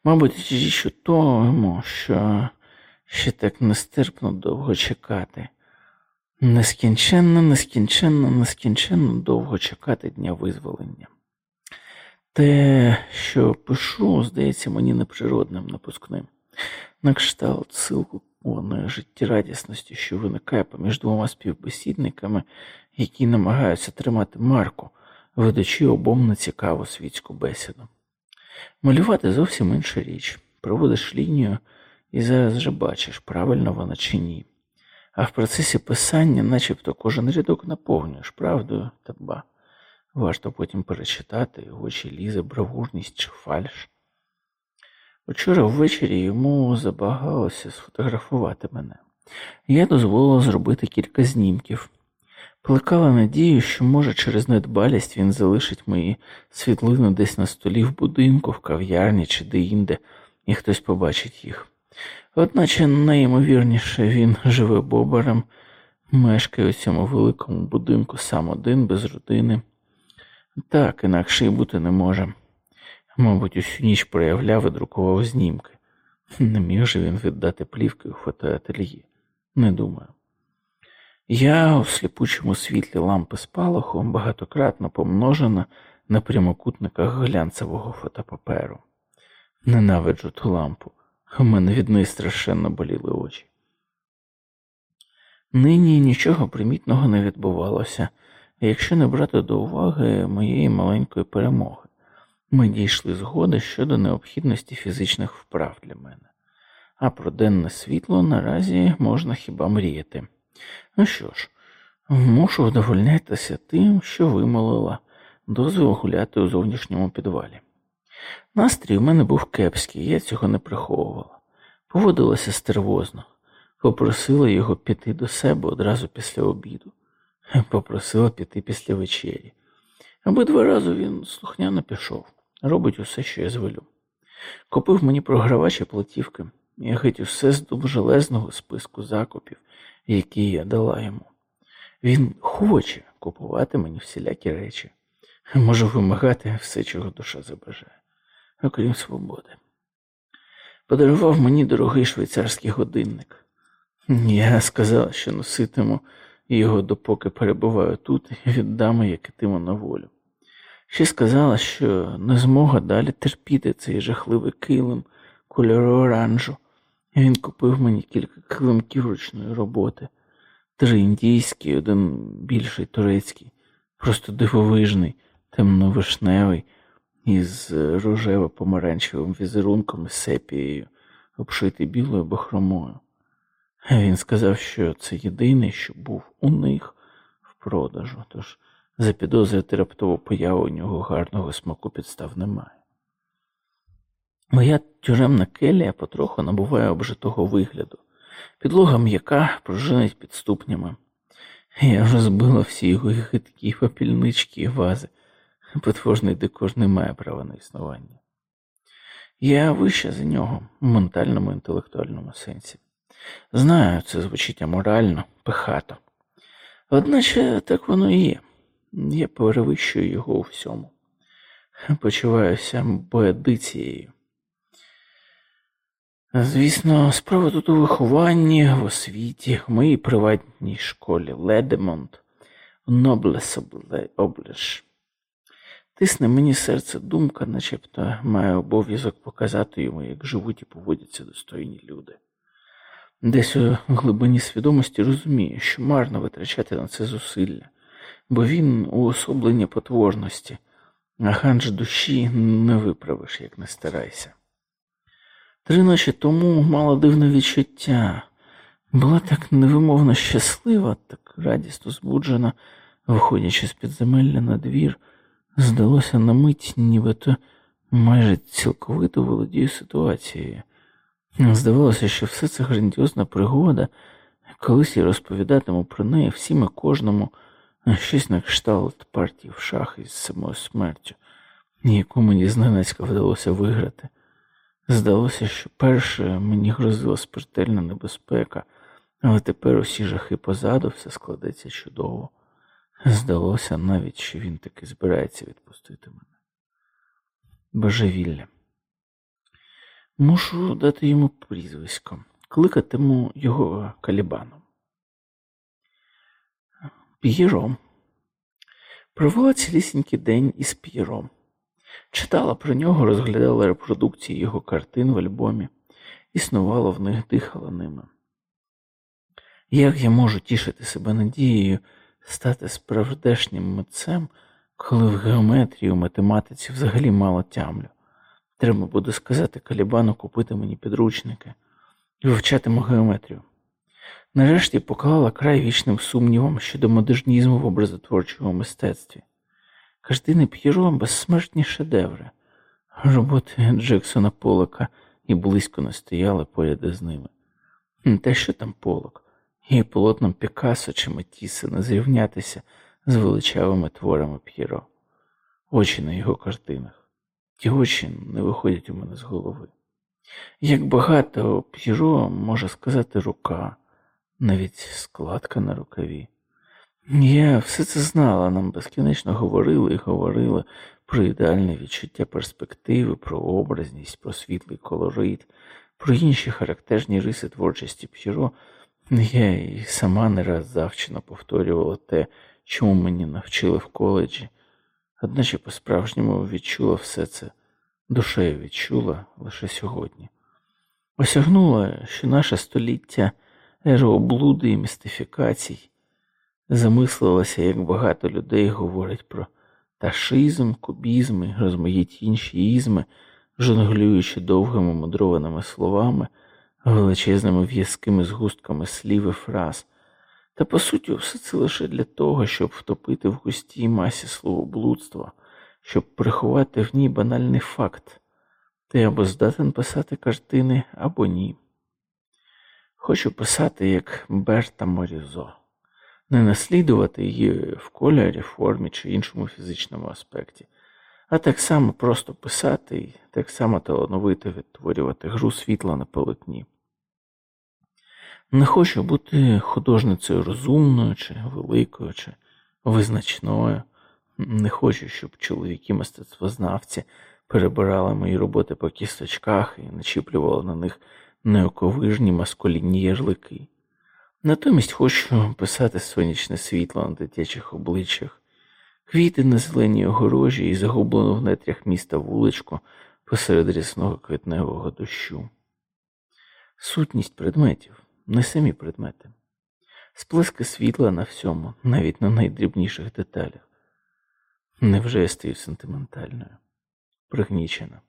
Мабуть, річ у тому, що ще так нестерпно довго чекати. Нескінченно, нескінченно, нескінченно довго чекати дня визволення. Те, що пишу, здається мені неприродним напускним, на кшталт силку повної життєрадісності, що виникає поміж двома співбесідниками, які намагаються тримати марку, ведучи обом на цікаву світську бесіду. Малювати зовсім інша річ. Проводиш лінію і зараз вже бачиш, правильно вона чи ні. А в процесі писання, начебто, кожен рядок наповнюєш правдою та ба. Варто потім перечитати, очі лізе бравурність чи фальш. Учора ввечері йому забагалося сфотографувати мене. Я дозволила зробити кілька знімків. Плекала надію, що, може, через недбалість він залишить мої світлини десь на столі в будинку, в кав'ярні чи де-інде, і хтось побачить їх. Одначе найімовірніше він живе бобарем, мешкає у цьому великому будинку сам один, без родини. Так, інакше й бути не може. Мабуть, усю ніч проявляв і друкував знімки. Не міг же він віддати плівки у фотоательє. Не думаю. Я у сліпучому світлі лампи спалаху багатократно помножена на прямокутниках глянцевого фотопаперу. Ненавиджу ту лампу, у мене від неї страшенно боліли очі. Нині нічого примітного не відбувалося, якщо не брати до уваги моєї маленької перемоги, ми дійшли згоди щодо необхідності фізичних вправ для мене, а про денне світло наразі можна хіба мріяти. Ну що ж, мушу вдовольнятися тим, що вимолила дозвіл гуляти у зовнішньому підвалі. Настрій у мене був кепський, я цього не приховувала. Поводилася стервозно, попросила його піти до себе одразу після обіду, попросила піти після вечері. Обидва рази він слухняно пішов, робить усе, що я звелю. Купив мені програвачі платівки і геть усе з довжелезного списку закупів, які я дала йому. Він хоче купувати мені всілякі речі, можу вимагати все, чого душа забажає, окрім свободи. Подарував мені дорогий швейцарський годинник. Я сказала, що носитиму його допоки перебуваю тут і віддам, як ітиму на волю. Ще сказала, що не змога далі терпіти цей жахливий килим кольору оранжу. Він купив мені кілька килимків ручної роботи, три індійські, один більший турецький, просто дивовижний, темно-вишневий, із рожево-помаранчевим візерунком і сепією, обшитий білою бахромою. Він сказав, що це єдиний, що був у них в продажу, тож запідозрити раптову появу у нього гарного смаку підстав немає. Моя тюремна келія потроху набуває обжитого вигляду, підлога м'яка пружинить під ступнями. Я вже збила всі його гидкі попільнички і вази. Потворний дикож не має права на існування. Я вища за нього в ментальному інтелектуальному сенсі. Знаю, це звучить аморально, пихато. Одначе так воно і є. Я перевищую його у всьому. Почуваюся боядицією. Звісно, справа тут у вихованні, в освіті, в моїй приватній школі Ледемонт, Ноблес облеш. Тисне мені серце думка, начебто маю обов'язок показати йому, як живуть і поводяться достойні люди. Десь у глибині свідомості розуміє, що марно витрачати на це зусилля, бо він уособлення потворності, а ганж душі не виправиш, як не старайся. Три ночі тому мала дивне відчуття, була так невимовно щаслива, так радісно збуджена, виходячи з підземелля на двір, здалося на мить, нібито майже цілковито володію ситуацією. Здавалося, що все це грандіозна пригода, колись я розповідатиму про неї всім і кожному щось на кшталт партії в шахи із самою смертю, яку мені зненацька вдалося виграти. Здалося, що перше мені грозила смертельна небезпека, але тепер усі жахи позаду все складеться чудово. Здалося навіть, що він таки збирається відпустити мене. Божевілля. Мушу дати йому прізвисько, кликатиму його калібаном. П'єром. Провела цілісінький день із П'єром. Читала про нього, розглядала репродукції його картин в альбомі, існувала в них, дихала ними. Як я можу тішити себе надією стати справдешнім митцем, коли в геометрії у математиці взагалі мало тямлю? Треба буде сказати Калібану купити мені підручники і вивчатиму геометрію. Нарешті поклала край вічним сумнівам щодо модернізму в образотворчому мистецтві. Картини П'єро безсмертні шедеври, роботи Джексона Полока і близько не стояли поряд із ними. Та що там полок, і полотном Пікассо чи Матіса не зрівнятися з величавими творами П'єро, очі на його картинах. Ті очі не виходять у мене з голови. Як багато П'єро може сказати рука, навіть складка на рукаві. Я все це знала, нам безкінечно говорили і говорили про ідеальне відчуття перспективи, про образність, про світлий колорит, про інші характерні риси творчості П'єро. Я і сама не раз завчено повторювала те, чому мені навчили в коледжі, одначе по-справжньому відчула все це, душею відчула лише сьогодні. Осягнула, що наше століття ера облуди і містифікацій, замислилася, як багато людей говорять про ташизм, кубізм і розмаїті інші ізми, жонглюючи довгими мудрованими словами, величезними в'язкими згустками слів і фраз. Та по суті, все це лише для того, щоб втопити в густій масі словоблудства, щоб приховати в ній банальний факт. Ти або здатен писати картини, або ні. Хочу писати як Берта Морізо, не наслідувати її в кольорі, формі чи іншому фізичному аспекті, а так само просто писати і так само талановито відтворювати гру світла на полотні. Не хочу бути художницею розумною, чи великою, чи визначною. Не хочу, щоб чоловіки мистецтвознавці перебирали мої роботи по кісточках і начіплювали на них неоковижні маскулінні ярлики. Натомість хочу писати сонячне світло на дитячих обличчях, квіти на зеленій огорожі і загублену в нетрях міста вуличку посеред рясного квітневого дощу. Сутність предметів не самі предмети, сплески світла на всьому, навіть на найдрібніших деталях. Невже я стаю сентиментальною, пригнічена?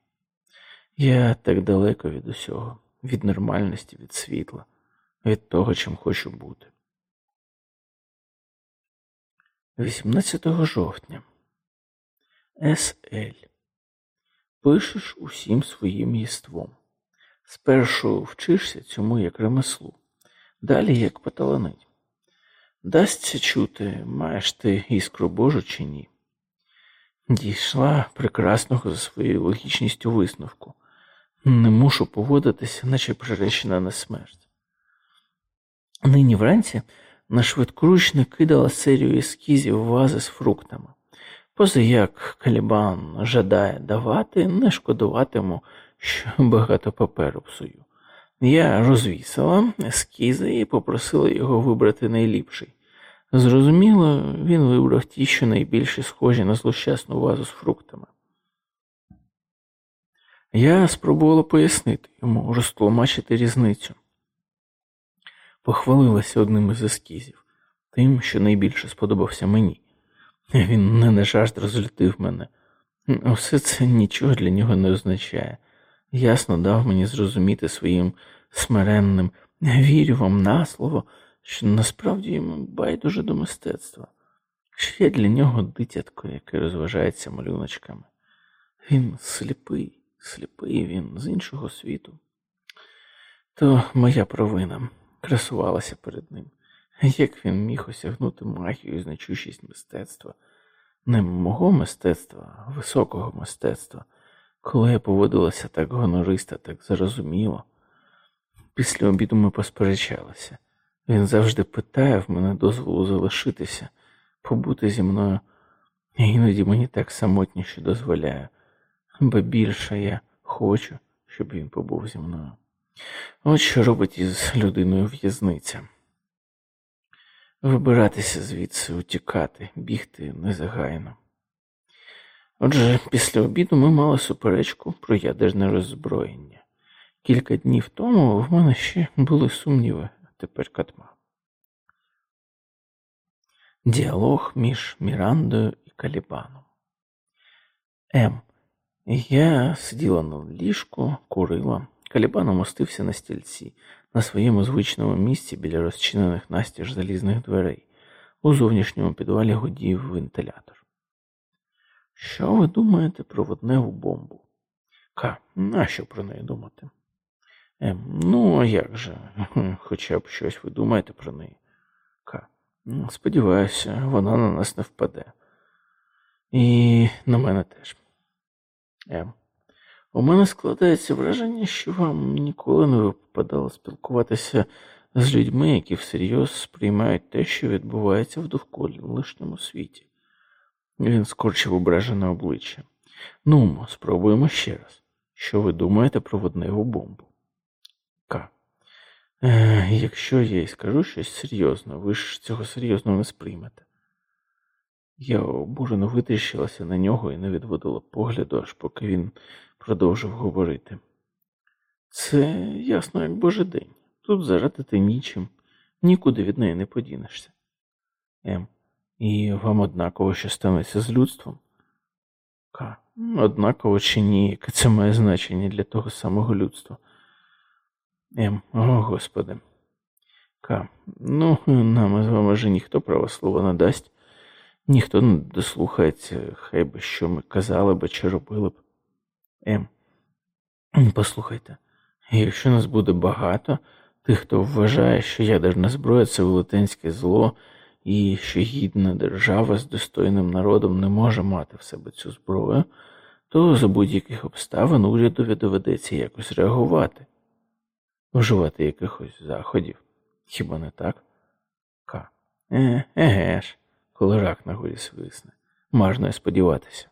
Я так далеко від усього, від нормальності, від світла, від того, чим хочу бути. 18 жовтня С.Л. Пишеш усім своїм єством. Спершу вчишся цьому як ремеслу, далі як поталанить. Дасться чути, маєш ти іскру Божу чи ні. Дійшла прекрасного за своєю логічністю висновку. Не мушу поводитися, наче приречена на смерть. Нині вранці на швидкоруч кидала серію ескізів вази з фруктами. Поза як Калібан жадає давати, не шкодуватиму, що багато паперу псую. Я розвісила ескізи і попросила його вибрати найліпший. Зрозуміло, він вибрав ті, що найбільше схожі на злощасну вазу з фруктами. Я спробувала пояснити йому, розтлумачити різницю. Похвалилася одним із ескізів, тим, що найбільше сподобався мені. Він не на жарт розлютив мене. Усе це нічого для нього не означає. Ясно дав мені зрозуміти своїм смиренним, вірю вам на слово, що насправді йому байдуже до мистецтва, що я для нього дитятко, яке розважається малюночками. Він сліпий, сліпий він з іншого світу. То моя провина красувалася перед ним. Як він міг осягнути магію і значущість мистецтва, не мого мистецтва, а високого мистецтва, коли я поводилася так гонориста, так зрозуміло. Після обіду ми посперечалися. Він завжди питає в мене дозволу залишитися, побути зі мною, і іноді мені так самотніше дозволяє, бо більше я хочу, щоб він побув зі мною. От що робить із людиною в'язниця. Вибиратися звідси, утікати, бігти незагайно. Отже, після обіду ми мали суперечку про ядерне роззброєння. Кілька днів тому в мене ще були сумніви, тепер катма. Діалог між Мірандою і Калібаном. М. Я сиділа на ліжку, курила. Калібан умостився на стільці, на своєму звичному місці біля розчинених настіж залізних дверей. У зовнішньому підвалі гудів вентилятор. Що ви думаєте про водневу бомбу? К. Нащо про неї думати? М. Ну, а як же? Хоча б щось ви думаєте про неї. К. Сподіваюся, вона на нас не впаде. І на мене теж. М. У мене складається враження, що вам ніколи не випадало спілкуватися з людьми, які всерйоз сприймають те, що відбувається в довколишньому світі. Він скорчив ображене обличчя. Ну, спробуємо ще раз. Що ви думаєте про водневу бомбу? К. Е, Якщо я й скажу щось серйозне, ви ж цього серйозно не сприймете. Я обурено витріщилася на нього і не відводила погляду, аж поки він продовжив говорити. Це ясно, як божий день. Тут зарадити нічим, нікуди від неї не подінешся. М. І вам однаково що станеться з людством? К. Однаково чи ні, яке це має значення для того самого людства. М. О, Господи. К. Ну, нам з вами же ніхто права слова не дасть, ніхто не дослухається, хай би що ми казали би чи робили б. М. Послухайте, якщо нас буде багато, тих, хто вважає, що ядерна зброя це велетенське зло, і що гідна держава з достойним народом не може мати в себе цю зброю, то за будь-яких обставин урядові доведеться якось реагувати, вживати якихось заходів. Хіба не так? К. Е, еге ж, коли рак на горі свисне. Можна сподіватися.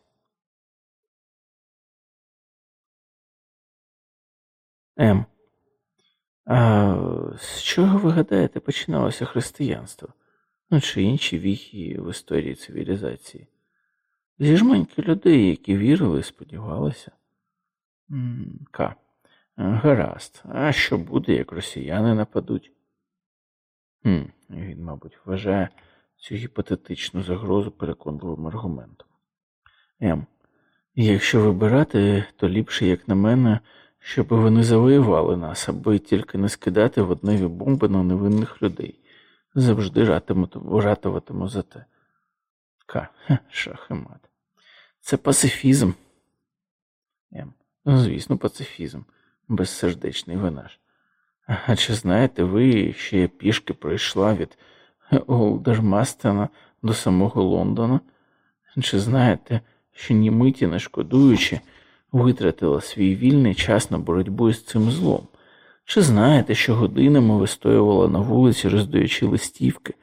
М. А з чого ви гадаєте починалося християнство? Ну чи інші віхи в історії цивілізації? Зі жменьки людей, які вірили сподівалися. К. Гаразд. А що буде, як росіяни нападуть? Хм, Він, мабуть, вважає цю гіпотетичну загрозу переконливим аргументом. М. Якщо вибирати, то ліпше, як на мене, щоб вони завоювали нас, аби тільки не скидати водневі бомби на невинних людей. Завжди ратуватиму за те. К. Шах і мат. Це пацифізм. М. Звісно, пацифізм, безсердечний винаш. А чи знаєте ви, що я пішки пройшла від Олдермастена до самого Лондона? Чи знаєте, що ні миті не шкодуючи, витратила свій вільний час на боротьбу з цим злом? Чи знаєте, що годинами вистоювала на вулиці, роздаючи листівки,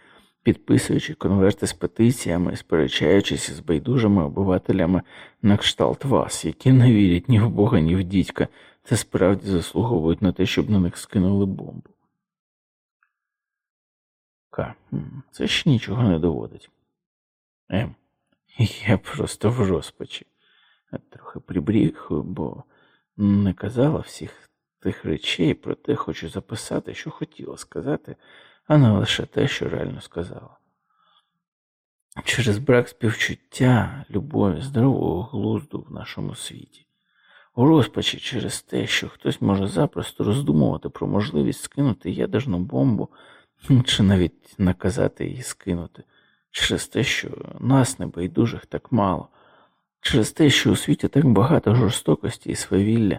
підписуючи конверти з петиціями, сперечаючись з байдужими обивателями на кшталт вас, які не вірять ні в Бога, ні в дідька, та справді заслуговують на те, щоб на них скинули бомбу? К. Це ще нічого не доводить. М. Я просто в розпачі. Трохи прибріг, бо не казала всіх тих речей, проте хочу записати, що хотіла сказати, а не лише те, що реально сказала. Через брак співчуття, любові, здорового глузду в нашому світі, у розпачі через те, що хтось може запросто роздумувати про можливість скинути ядерну бомбу чи навіть наказати її скинути, через те, що нас, небайдужих, так мало, через те, що у світі так багато жорстокості і свавілля,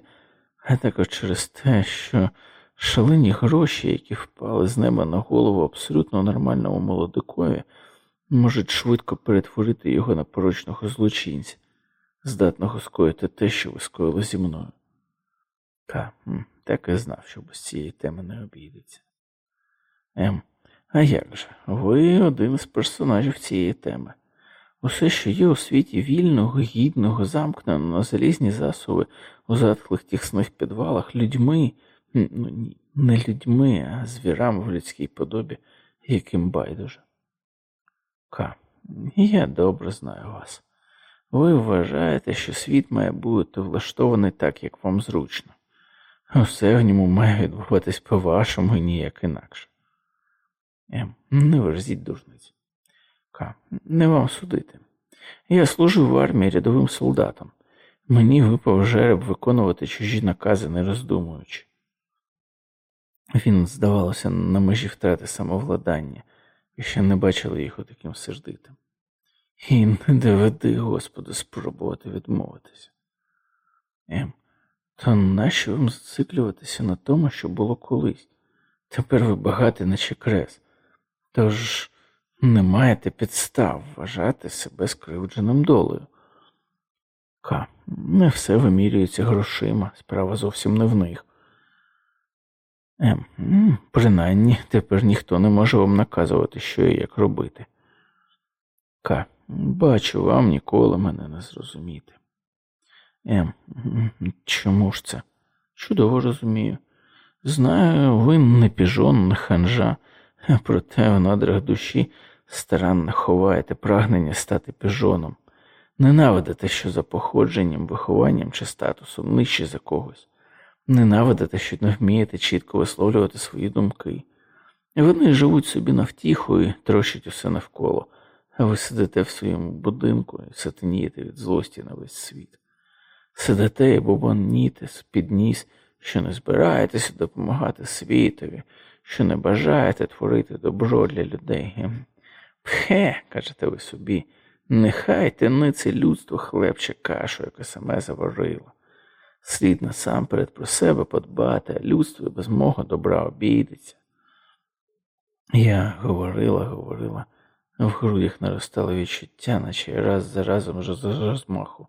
а також через те, що шалені гроші, які впали з неба на голову абсолютно нормальному молодикові, можуть швидко перетворити його на порочного злочинця, здатного скоїти те, що ви скоїли зі мною. Та, так і знав, що без цієї теми не обійдеться. Ем, а як же? Ви один з персонажів цієї теми. Усе, що є у світі вільного, гідного, замкнено на залізні засоби у затхлих тісних підвалах людьми, ну ні, не людьми, а звірам в людській подобі, яким байдуже. Ка, я добре знаю вас. Ви вважаєте, що світ має бути влаштований так, як вам зручно. Усе в ньому має відбуватись по-вашому і ніяк інакше. М. Не верзіть дужниць. К. Не вам судити. Я служив в армії рядовим солдатом. Мені випав жереб виконувати чужі накази, не роздумуючи. Він, здавалося, на межі втрати самовладання, і ще не бачили його таким сердитим. І не доведи, Господи, спробувати відмовитися. Ем, то нащо вам зациклюватися на тому, що було колись? Тепер ви багаті, наче крес. Тож не маєте підстав вважати себе скривдженим долею. Ка, не все вимірюється грошима, справа зовсім не в них. Ем, принаймні, тепер ніхто не може вам наказувати, що і як робити. К. Бачу, вам ніколи мене не зрозуміти. Ем, чому ж це? Чудово розумію. Знаю, ви не піжон, не ханжа, проте в надрах душі старанно ховаєте прагнення стати піжоном, ненавидите, що за походженням, вихованням чи статусом нижче за когось, ненавидите, що не вмієте чітко висловлювати свої думки. І Вони живуть собі навтіху і трощать усе навколо, а ви сидите в своєму будинку і сатанієте від злості на весь світ. Сидите і бубоніте з-під ніс, що не збираєтеся допомагати світові, що не бажаєте творити добро для людей. Пхе, кажете ви собі, нехай тяниці людство хлебче кашу, яке саме заварило. Слід насамперед про себе подбати, а людство без мого добра обійдеться. Я говорила, говорила, в грудях наростало відчуття, наче я раз за разом розмаху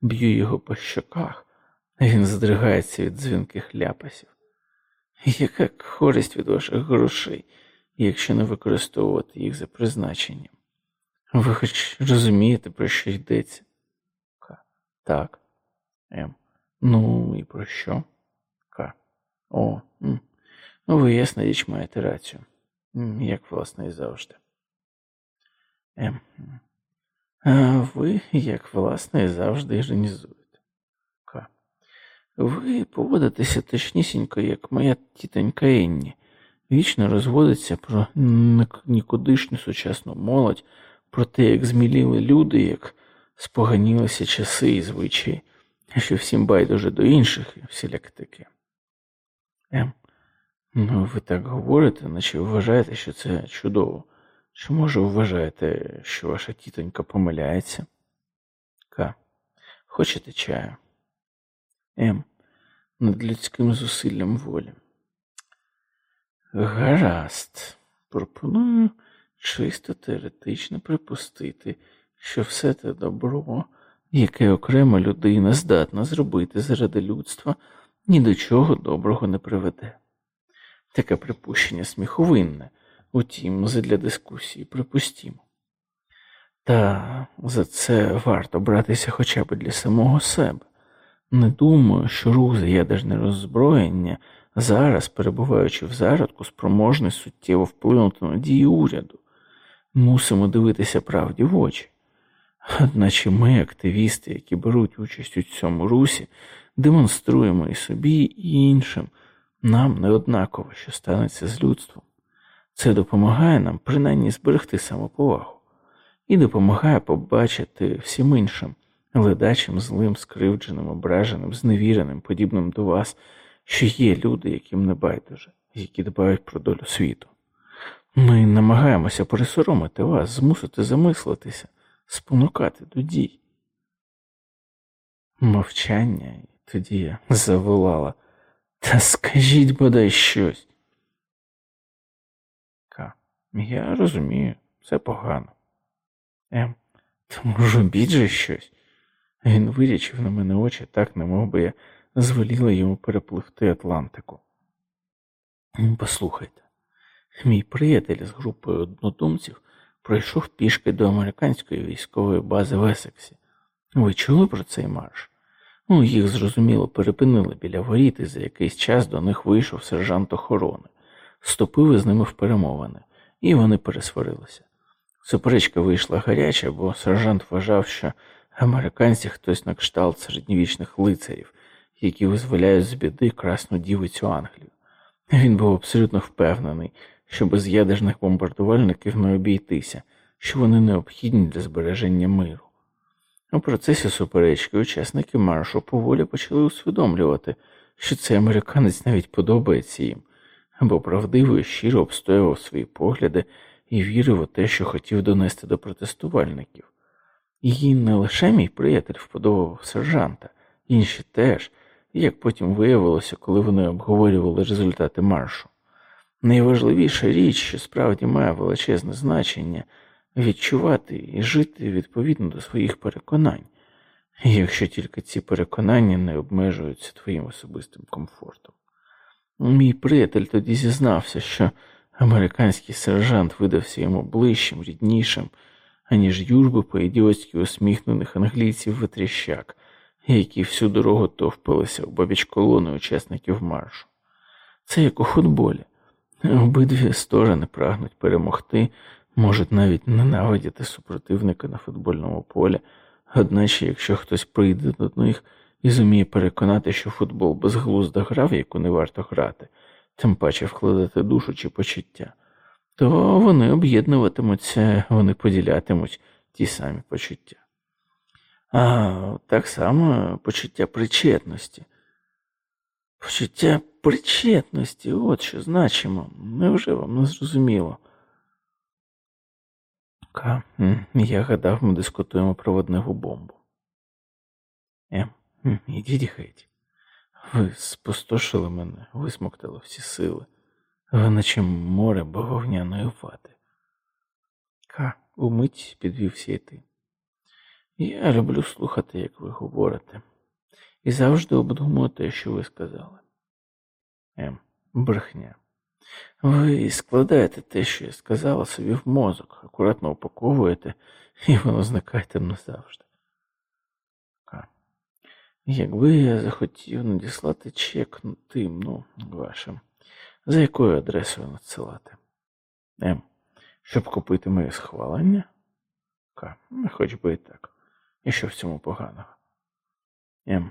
б'ю його по щоках, він здригається від дзвінких ляпасів. Яка користь від ваших грошей, якщо не використовувати їх за призначенням? Ви хоч розумієте, про що йдеться? К. Так. М. Ну і про що? К. О. М. Ну, ви ясна річ маєте рацію. Як власне і завжди. М. А ви, як власне, і завжди іронізуєте. К. Ви поводитеся точнісінько, як моя тітонька Енні. Вічно розводиться про нікудишню сучасну молодь, про те, як зміліли люди, як споганілися часи і звичаї, що всім байдуже до інших і всіляк таке. Ем, ну ви так говорите, наче вважаєте, що це чудово. Чи може вважаєте, що ваша тітонька помиляється? К. Хочете чаю? М. Над людським зусиллям волі. Гаразд. Пропоную чисто теоретично припустити, що все те добро, яке окрема людина здатна зробити заради людства, ні до чого доброго не приведе. Таке припущення сміховинне. Утім, задля дискусії припустімо. Та за це варто братися хоча б для самого себе. Не думаю, що рух ядерне роззброєння зараз, перебуваючи в зародку, спроможний суттєво вплинути на дії уряду. Мусимо дивитися правді в очі. Одначе ми, активісти, які беруть участь у цьому русі, демонструємо і собі, і іншим, нам не однаково, що станеться з людством. Це допомагає нам принаймні зберегти самоповагу і допомагає побачити всім іншим, ледачим, злим, скривдженим, ображеним, зневіреним, подібним до вас, що є люди, яким не байдуже, які дбають про долю світу. Ми намагаємося пересоромити вас, змусити замислитися, спонукати до дій. Мовчання, тоді я заволала. Та скажіть бодай щось. Я розумію, це погано. Ем, то може біть щось. Він вирічив на мене очі так, немов би я звеліла йому перепливти Атлантику. Послухайте, мій приятель з групою однодумців пройшов пішки до американської військової бази в Есексі. Ви чули про цей марш? Ну, їх зрозуміло перепинили біля воріт, і за якийсь час до них вийшов сержант охорони, ступив із ними в перемовини і вони пересварилися. Суперечка вийшла гаряча, бо сержант вважав, що американці хтось на кшталт середньовічних лицарів, які визволяють з біди красну дівицю Англію. Він був абсолютно впевнений, що без ядерних бомбардувальників не обійтися, що вони необхідні для збереження миру. У процесі суперечки учасники маршу поволі почали усвідомлювати, що цей американець навіть подобається їм або правдиво і щиро обстоював свої погляди і вірив у те, що хотів донести до протестувальників. Її не лише мій приятель вподобав сержанта, інші теж, як потім виявилося, коли вони обговорювали результати маршу. Найважливіша річ, що справді має величезне значення, відчувати і жити відповідно до своїх переконань, якщо тільки ці переконання не обмежуються твоїм особистим комфортом. Мій приятель тоді зізнався, що американський сержант видався йому ближчим, ріднішим, аніж юрби по-ідіотськи усміхнених англійців витріщак, які всю дорогу товпилися в бабіч колони учасників маршу. Це як у футболі. Обидві сторони прагнуть перемогти, можуть навіть ненавидіти супротивника на футбольному полі, одначе, якщо хтось прийде до них і зуміє переконати, що футбол безглузда гра, в яку не варто грати, тим паче вкладати душу чи почуття, то вони об'єднуватимуться, вони поділятимуть ті самі почуття. А так само почуття причетності. Почуття причетності, от що значимо. Невже вам не зрозуміло? Я гадав, ми дискутуємо про водневу бомбу. Ем, ідіть геть. Ви спустошили мене, висмоктали всі сили, ви наче море бавовняної вати. Ка, умить підвівся й ти. Я люблю слухати, як ви говорите, і завжди обдумую те, що ви сказали. Ем, брехня. Ви складаєте те, що я сказала собі в мозок, акуратно упаковуєте, і воно зникаєте назавжди. Ка. Якби я захотів надіслати чек тим, ну, вашим, за якою адресою надсилати? М. Щоб купити моє схвалення? К. Хоч би і так. І що в цьому поганого? М.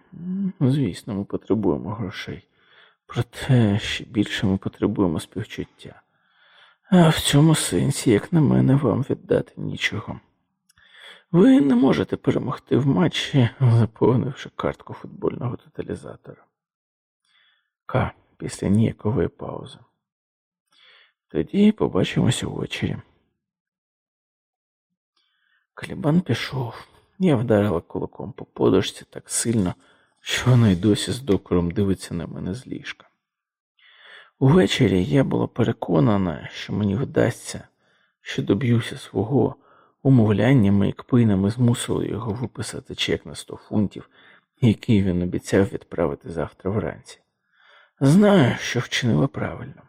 Звісно, ми потребуємо грошей. Проте ще більше ми потребуємо співчуття. А в цьому сенсі, як на мене, вам віддати нічого. Ви не можете перемогти в матчі, заповнивши картку футбольного тоталізатора. К. Після ніякової паузи. Тоді побачимося ввечері. Калібан пішов. Я вдарила кулаком по подушці так сильно, що вона й досі з докором дивиться на мене з ліжка. Увечері я була переконана, що мені вдасться, що доб'юся свого умовляннями і кпинами змусили його виписати чек на 100 фунтів, який він обіцяв відправити завтра вранці. Знаю, що вчинила правильно.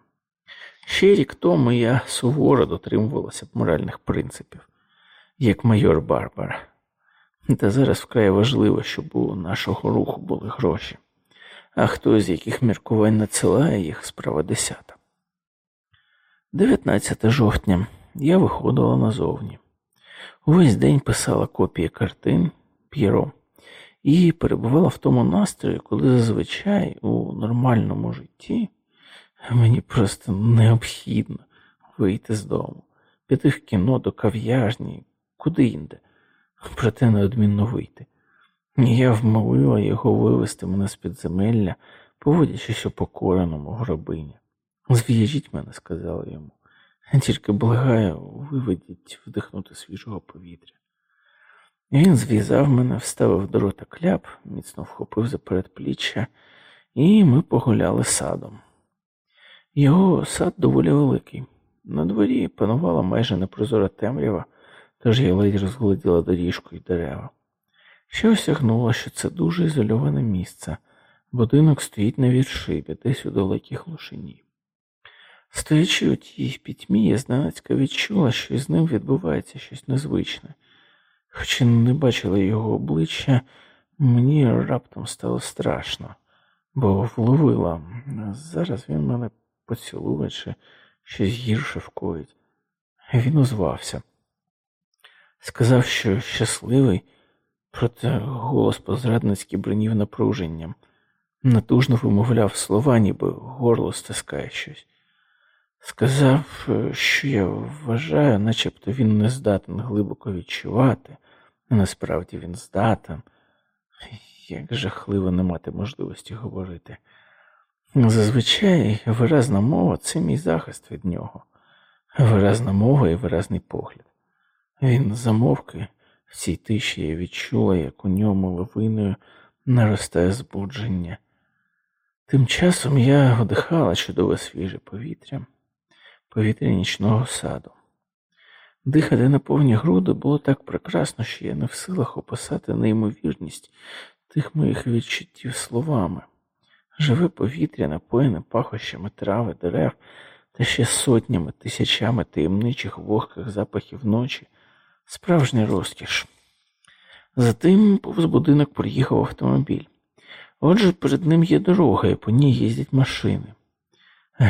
Ще рік тому я суворо дотримувалася б моральних принципів, як майор Барбара. Та зараз вкрай важливо, щоб у нашого руху були гроші, а хто з яких міркувань надсилає їх справа десята. 19 жовтня я виходила назовні. Увесь день писала копії картин П'єро і перебувала в тому настрої, коли зазвичай у нормальному житті мені просто необхідно вийти з дому, піти в кіно до кав'ярні, куди інде проте неодмінно вийти. Я вмолила його вивести мене з підземелля, поводячись у покореному гробині. Зв'яжіть мене, сказала йому. Тільки благаю, виведіть вдихнути свіжого повітря. Він зв'язав мене, вставив до рота кляп, міцно вхопив за передпліччя, і ми погуляли садом. Його сад доволі великий. На дворі панувала майже непрозора темрява, тож я ледь розгляділа доріжку і дерева. Ще осягнула, що це дуже ізольоване місце. Будинок стоїть на відшибі, десь у далекій глушині. Стоячи у тій пітьмі, я зненацька відчула, що із ним відбувається щось незвичне. Хоча не бачила його обличчя, мені раптом стало страшно, бо вловила. Зараз він мене поцілує чи щось гірше вкоїть. Він озвався. Сказав, що щасливий, проте голос по-зрадницьки бринів напруженням, натужно вимовляв слова, ніби горло стискає щось. Сказав, що я вважаю, начебто він не здатен глибоко відчувати, насправді він здатен, як жахливо не мати можливості говорити. Зазвичай виразна мова це мій захист від нього, виразна мова і виразний погляд. Він замовки в цій тиші я відчула, як у ньому лавиною наростає збудження. Тим часом я вдихала чудове свіже повітря, повітря нічного саду. Дихати на повні груди було так прекрасно, що я не в силах описати неймовірність тих моїх відчуттів словами, Живе повітря, напоєне пахощами трави, дерев та ще сотнями, тисячами таємничих вогких запахів ночі, справжня розкіш. Затим повз будинок приїхав автомобіль. Отже, перед ним є дорога, і по ній їздять машини.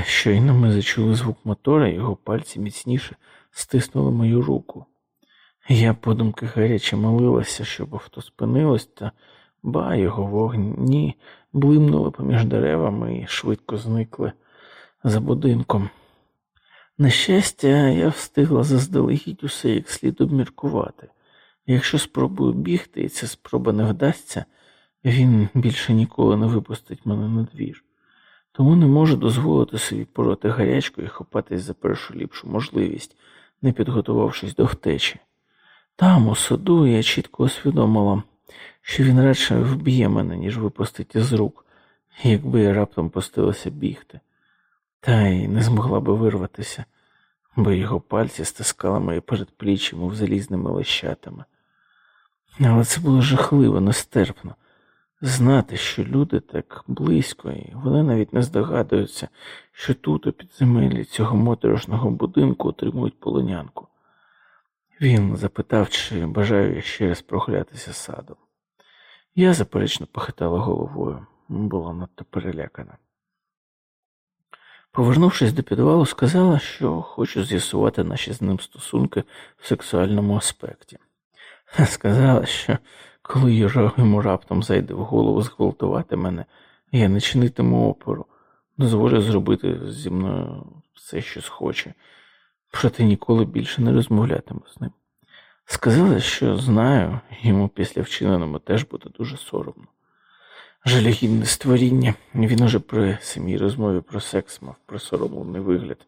Щойно ми зачули звук мотора, його пальці міцніше стиснули мою руку. Я подумки гаряче молилася, щоб авто спинилось, та ба його вогні блимнули поміж деревами і швидко зникли за будинком. На щастя, я встигла заздалегідь усе як слід обміркувати. Якщо спробую бігти, і ця спроба не вдасться, він більше ніколи не випустить мене на двір. Тому не можу дозволити собі пороти гарячку і хопатись за першу ліпшу можливість, не підготувавшись до втечі. Там, у саду, я чітко усвідомила, що він радше вб'є мене, ніж випустить із рук, якби я раптом пустилася бігти, та й не змогла би вирватися, бо його пальці стискали мої передпліччя, мов залізними лещатами. Але це було жахливо, нестерпно знати, що люди так близько, і вони навіть не здогадуються, що тут, у підземеллі цього моторошного будинку, отримують полонянку. Він запитав, чи бажаю я ще раз прогулятися садом. Я заперечно похитала головою, була надто перелякана. Повернувшись до підвалу, сказала, що хочу з'ясувати наші з ним стосунки в сексуальному аспекті. Сказала, що коли йому раптом зайде в голову зґвалтувати мене, я не чинитиму опору, дозволю зробити зі мною все, що схоче, проте ніколи більше не розмовлятиму з ним. Сказали, що знаю, йому після вчиненого теж буде дуже соромно. Жалягідне створіння, він уже при самій розмові про секс мав присоромлений вигляд.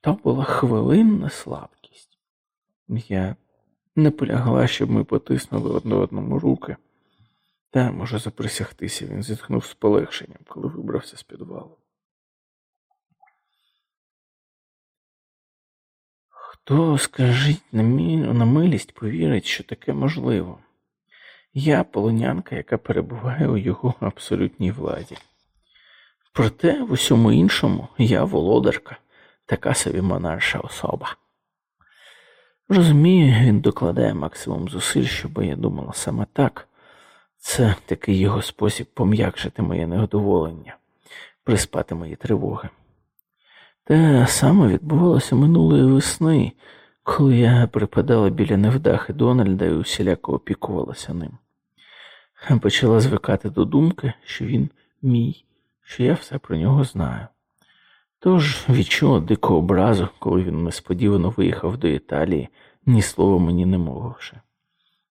То була хвилинна слабкість. Я наполягла, щоб ми потиснули одне одному руки. Та може заприсягтися, він зітхнув з полегшенням, коли вибрався з підвалу. Хто, скажіть, на милість повірить, що таке можливо? Я полонянка, яка перебуває у його абсолютній владі. Проте в усьому іншому я володарка, така собі монарша особа. Розумію, він докладає максимум зусиль, щоб я думала саме так. Це такий його спосіб пом'якшити моє невдоволення, приспати мої тривоги. Те саме відбувалося минулої весни, коли я припадала біля невдахи Дональда і усіляко опікувалася ним. Почала звикати до думки, що він мій, що я все про нього знаю. Тож відчула дику образу, коли він несподівано виїхав до Італії, ні слова мені не мовивши.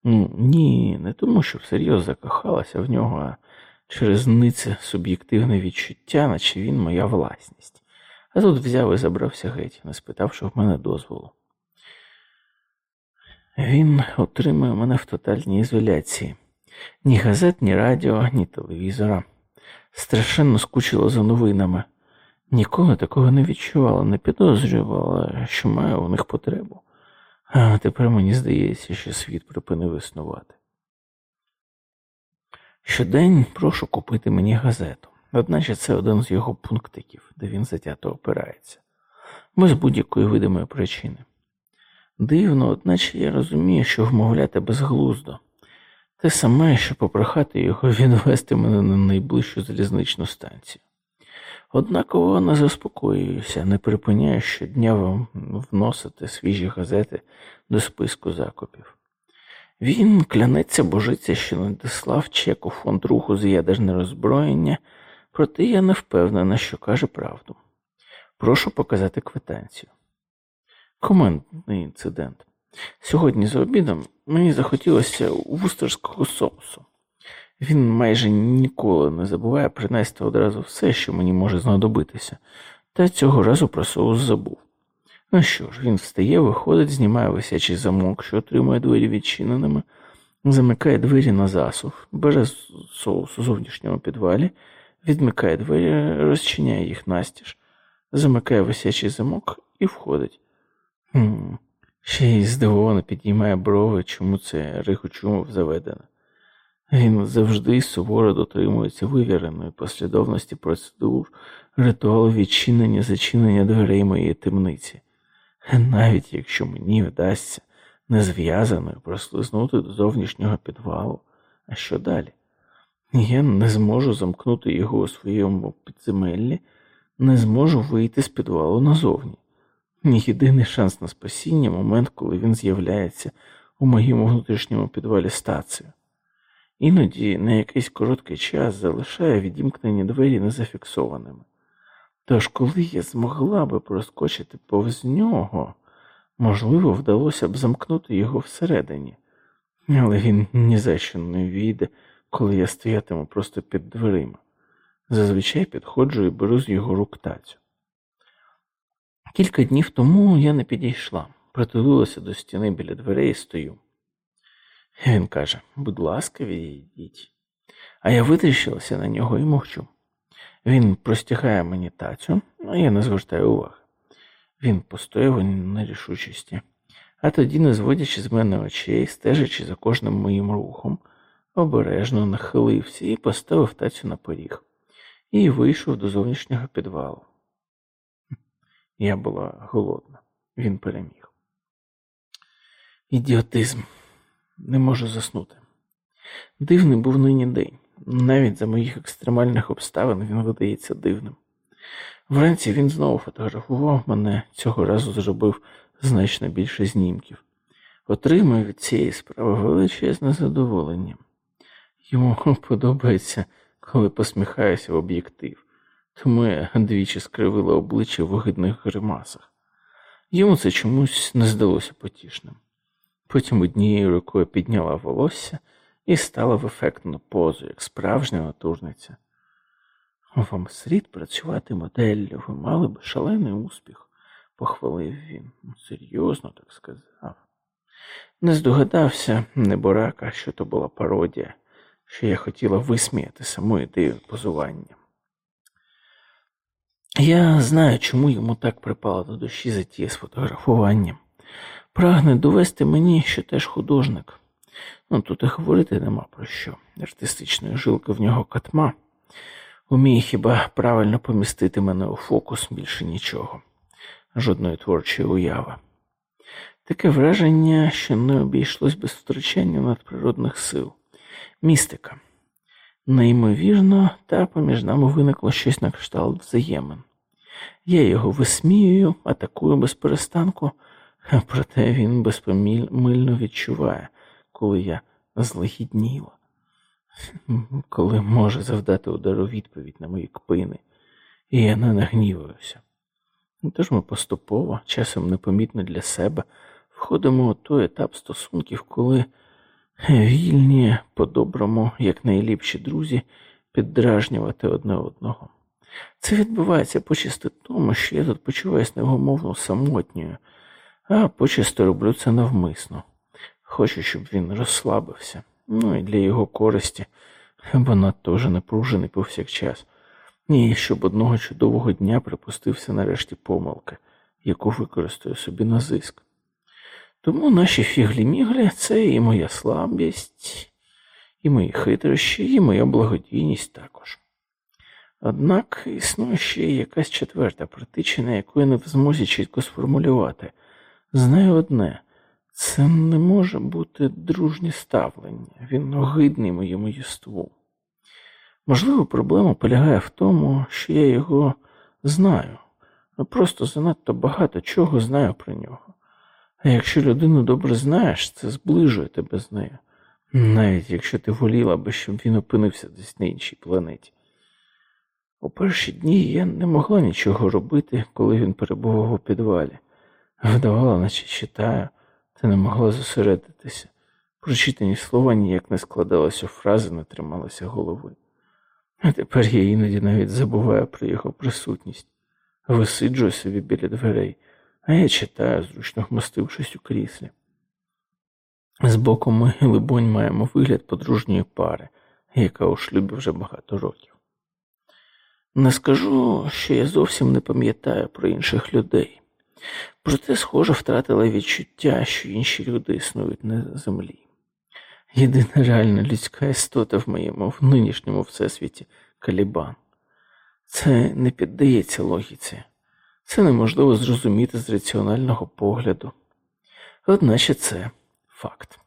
Ну, ні, не тому, що всерйоз закохалася в нього, а через нице суб'єктивне відчуття, наче він моя власність. А тут взяв і забрався геть, не спитавши в мене дозволу. Він отримує мене в тотальній ізоляції. Ні газет, ні радіо, ні телевізора. Страшенно скучило за новинами. Ніколи такого не відчувала, не підозрювала, що маю у них потребу. А тепер мені здається, що світ припинив існувати. Щодень прошу купити мені газету, одначе це один з його пунктиків, де він затято опирається, без будь-якої видимої причини. Дивно, одначе я розумію, що вмовляти безглуздо, те саме, що попрохати його відвести мене на найближчу залізничну станцію. Однаково не заспокоююся, не припиняю щодня вносити свіжі газети до списку закупів. Він клянеться божиться, що надіслав чек у фонд руху з ядерне роззброєння, проте я не впевнена, що каже правду. Прошу показати квитанцію. Командний інцидент. Сьогодні за обідом мені захотілося вустерського соусу. Він майже ніколи не забуває принести одразу все, що мені може знадобитися, та цього разу про соус забув. Ну що ж, він встає, виходить, знімає висячий замок, що отримує двері відчиненими, замикає двері на засув, бере соус у зовнішньому підвалі, відмикає двері, розчиняє їх настіж, замикає висячий замок і входить. Ще й здивовано підіймає брови, чому це рихучумов заведено. Він завжди суворо дотримується вивіреної послідовності процедур, ритуалу відчинення, зачинення дверей моєї темниці, навіть якщо мені вдасться незв'язаною прослизнути до зовнішнього підвалу, а що далі? Я не зможу замкнути його у своєму підземеллі, не зможу вийти з підвалу назовні. Єдиний шанс на спасіння момент, коли він з'являється у моєму внутрішньому підвалі стацію. Іноді на якийсь короткий час залишає відімкнені двері незафіксованими. Тож, коли я змогла би проскочити повз нього, можливо, вдалося б замкнути його всередині, але він ні за що не війде, коли я стоятиму просто під дверима. Зазвичай підходжу і беру з його рук тацю. Кілька днів тому я не підійшла, притулилася до стіни біля дверей і стою. Він каже, будь ласка, відійдіть. А я витріщилася на нього і мовчу. Він простягає мені тацю, а я не звертаю уваги. Він постояв у нерішучості, а тоді, не зводячи з мене очей, стежачи за кожним моїм рухом, обережно нахилився і поставив тацю на поріг, і вийшов до зовнішнього підвалу. Я була голодна, він переміг. Ідіотизм, не можу заснути. Дивний був нині день. Навіть за моїх екстремальних обставин він видається дивним. Вранці він знову фотографував мене, цього разу зробив значно більше знімків. Отримую від цієї справи величезне задоволення. Йому подобається, коли посміхаюся в об'єктив, тому двічі скривила обличчя в огидних гримасах. Йому це чомусь не здалося потішним. Потім однією рукою підняла волосся і стала в ефектну позу, як справжня натужниця. Вам слід працювати моделлю, ви мали б шалений успіх, похвалив він. Серйозно так сказав. Не здогадався, неборака, що то була пародія, що я хотіла висміяти саму ідею позування. Я знаю, чому йому так припало до душі затія з фотографуванням. Прагне довести мені, що теж художник. Ну тут і говорити нема про що. Артистичної жилки в нього катма. Уміє хіба правильно помістити мене у фокус більше нічого, жодної творчої уяви. Таке враження, що не обійшлось без втручання надприродних сил, містика. Неймовірно, та поміж нами виникло щось на кшталт взаємин. Я його висміюю, атакую без перестанку, проте він безпомильно відчуває, коли я злегідніла коли може завдати удару відповідь на мої кпини, і я не нагніваюся. Тож ми поступово, часом непомітно для себе, входимо у той етап стосунків, коли вільні, по-доброму, як найліпші друзі, піддражнювати одне одного. Це відбувається почисти тому, що я тут почуваюся невгомовно самотньою, а почисто роблю це навмисно. Хочу, щоб він розслабився ну і для його користі, бо надто вже напружений повсякчас, і щоб одного чудового дня припустився нарешті помилки, яку використаю собі на зиск. Тому наші фіглі-міглі це і моя слабість, і мої хитрощі, і моя благодійність також. Однак існує ще й якась четверта притичина, яку я не в змозі чітко сформулювати. Знаю одне це не може бути дружнє ставлення, він огидний моєму єству. Можливо, проблема полягає в тому, що я його знаю, просто занадто багато чого знаю про нього. А якщо людину добре знаєш, це зближує тебе з нею, навіть якщо ти воліла би, щоб він опинився десь на іншій планеті. У перші дні я не могла нічого робити, коли він перебував у підвалі, вдавала, наче читаю та не могла зосередитися. Прочитані слова ніяк не складалися фрази, не трималися голови. А тепер я іноді навіть забуваю про його присутність, висиджую собі біля дверей, а я читаю, зручно вмостившись у кріслі. Збоку ми, либонь, маємо вигляд подружньої пари, яка у шлюбі вже багато років. Не скажу, що я зовсім не пам'ятаю про інших людей. Проте, схоже, втратила відчуття, що інші люди існують на землі. єдина реальна людська істота в моєму в нинішньому всесвіті Калібан. Це не піддається логіці, це неможливо зрозуміти з раціонального погляду. Одначе це факт.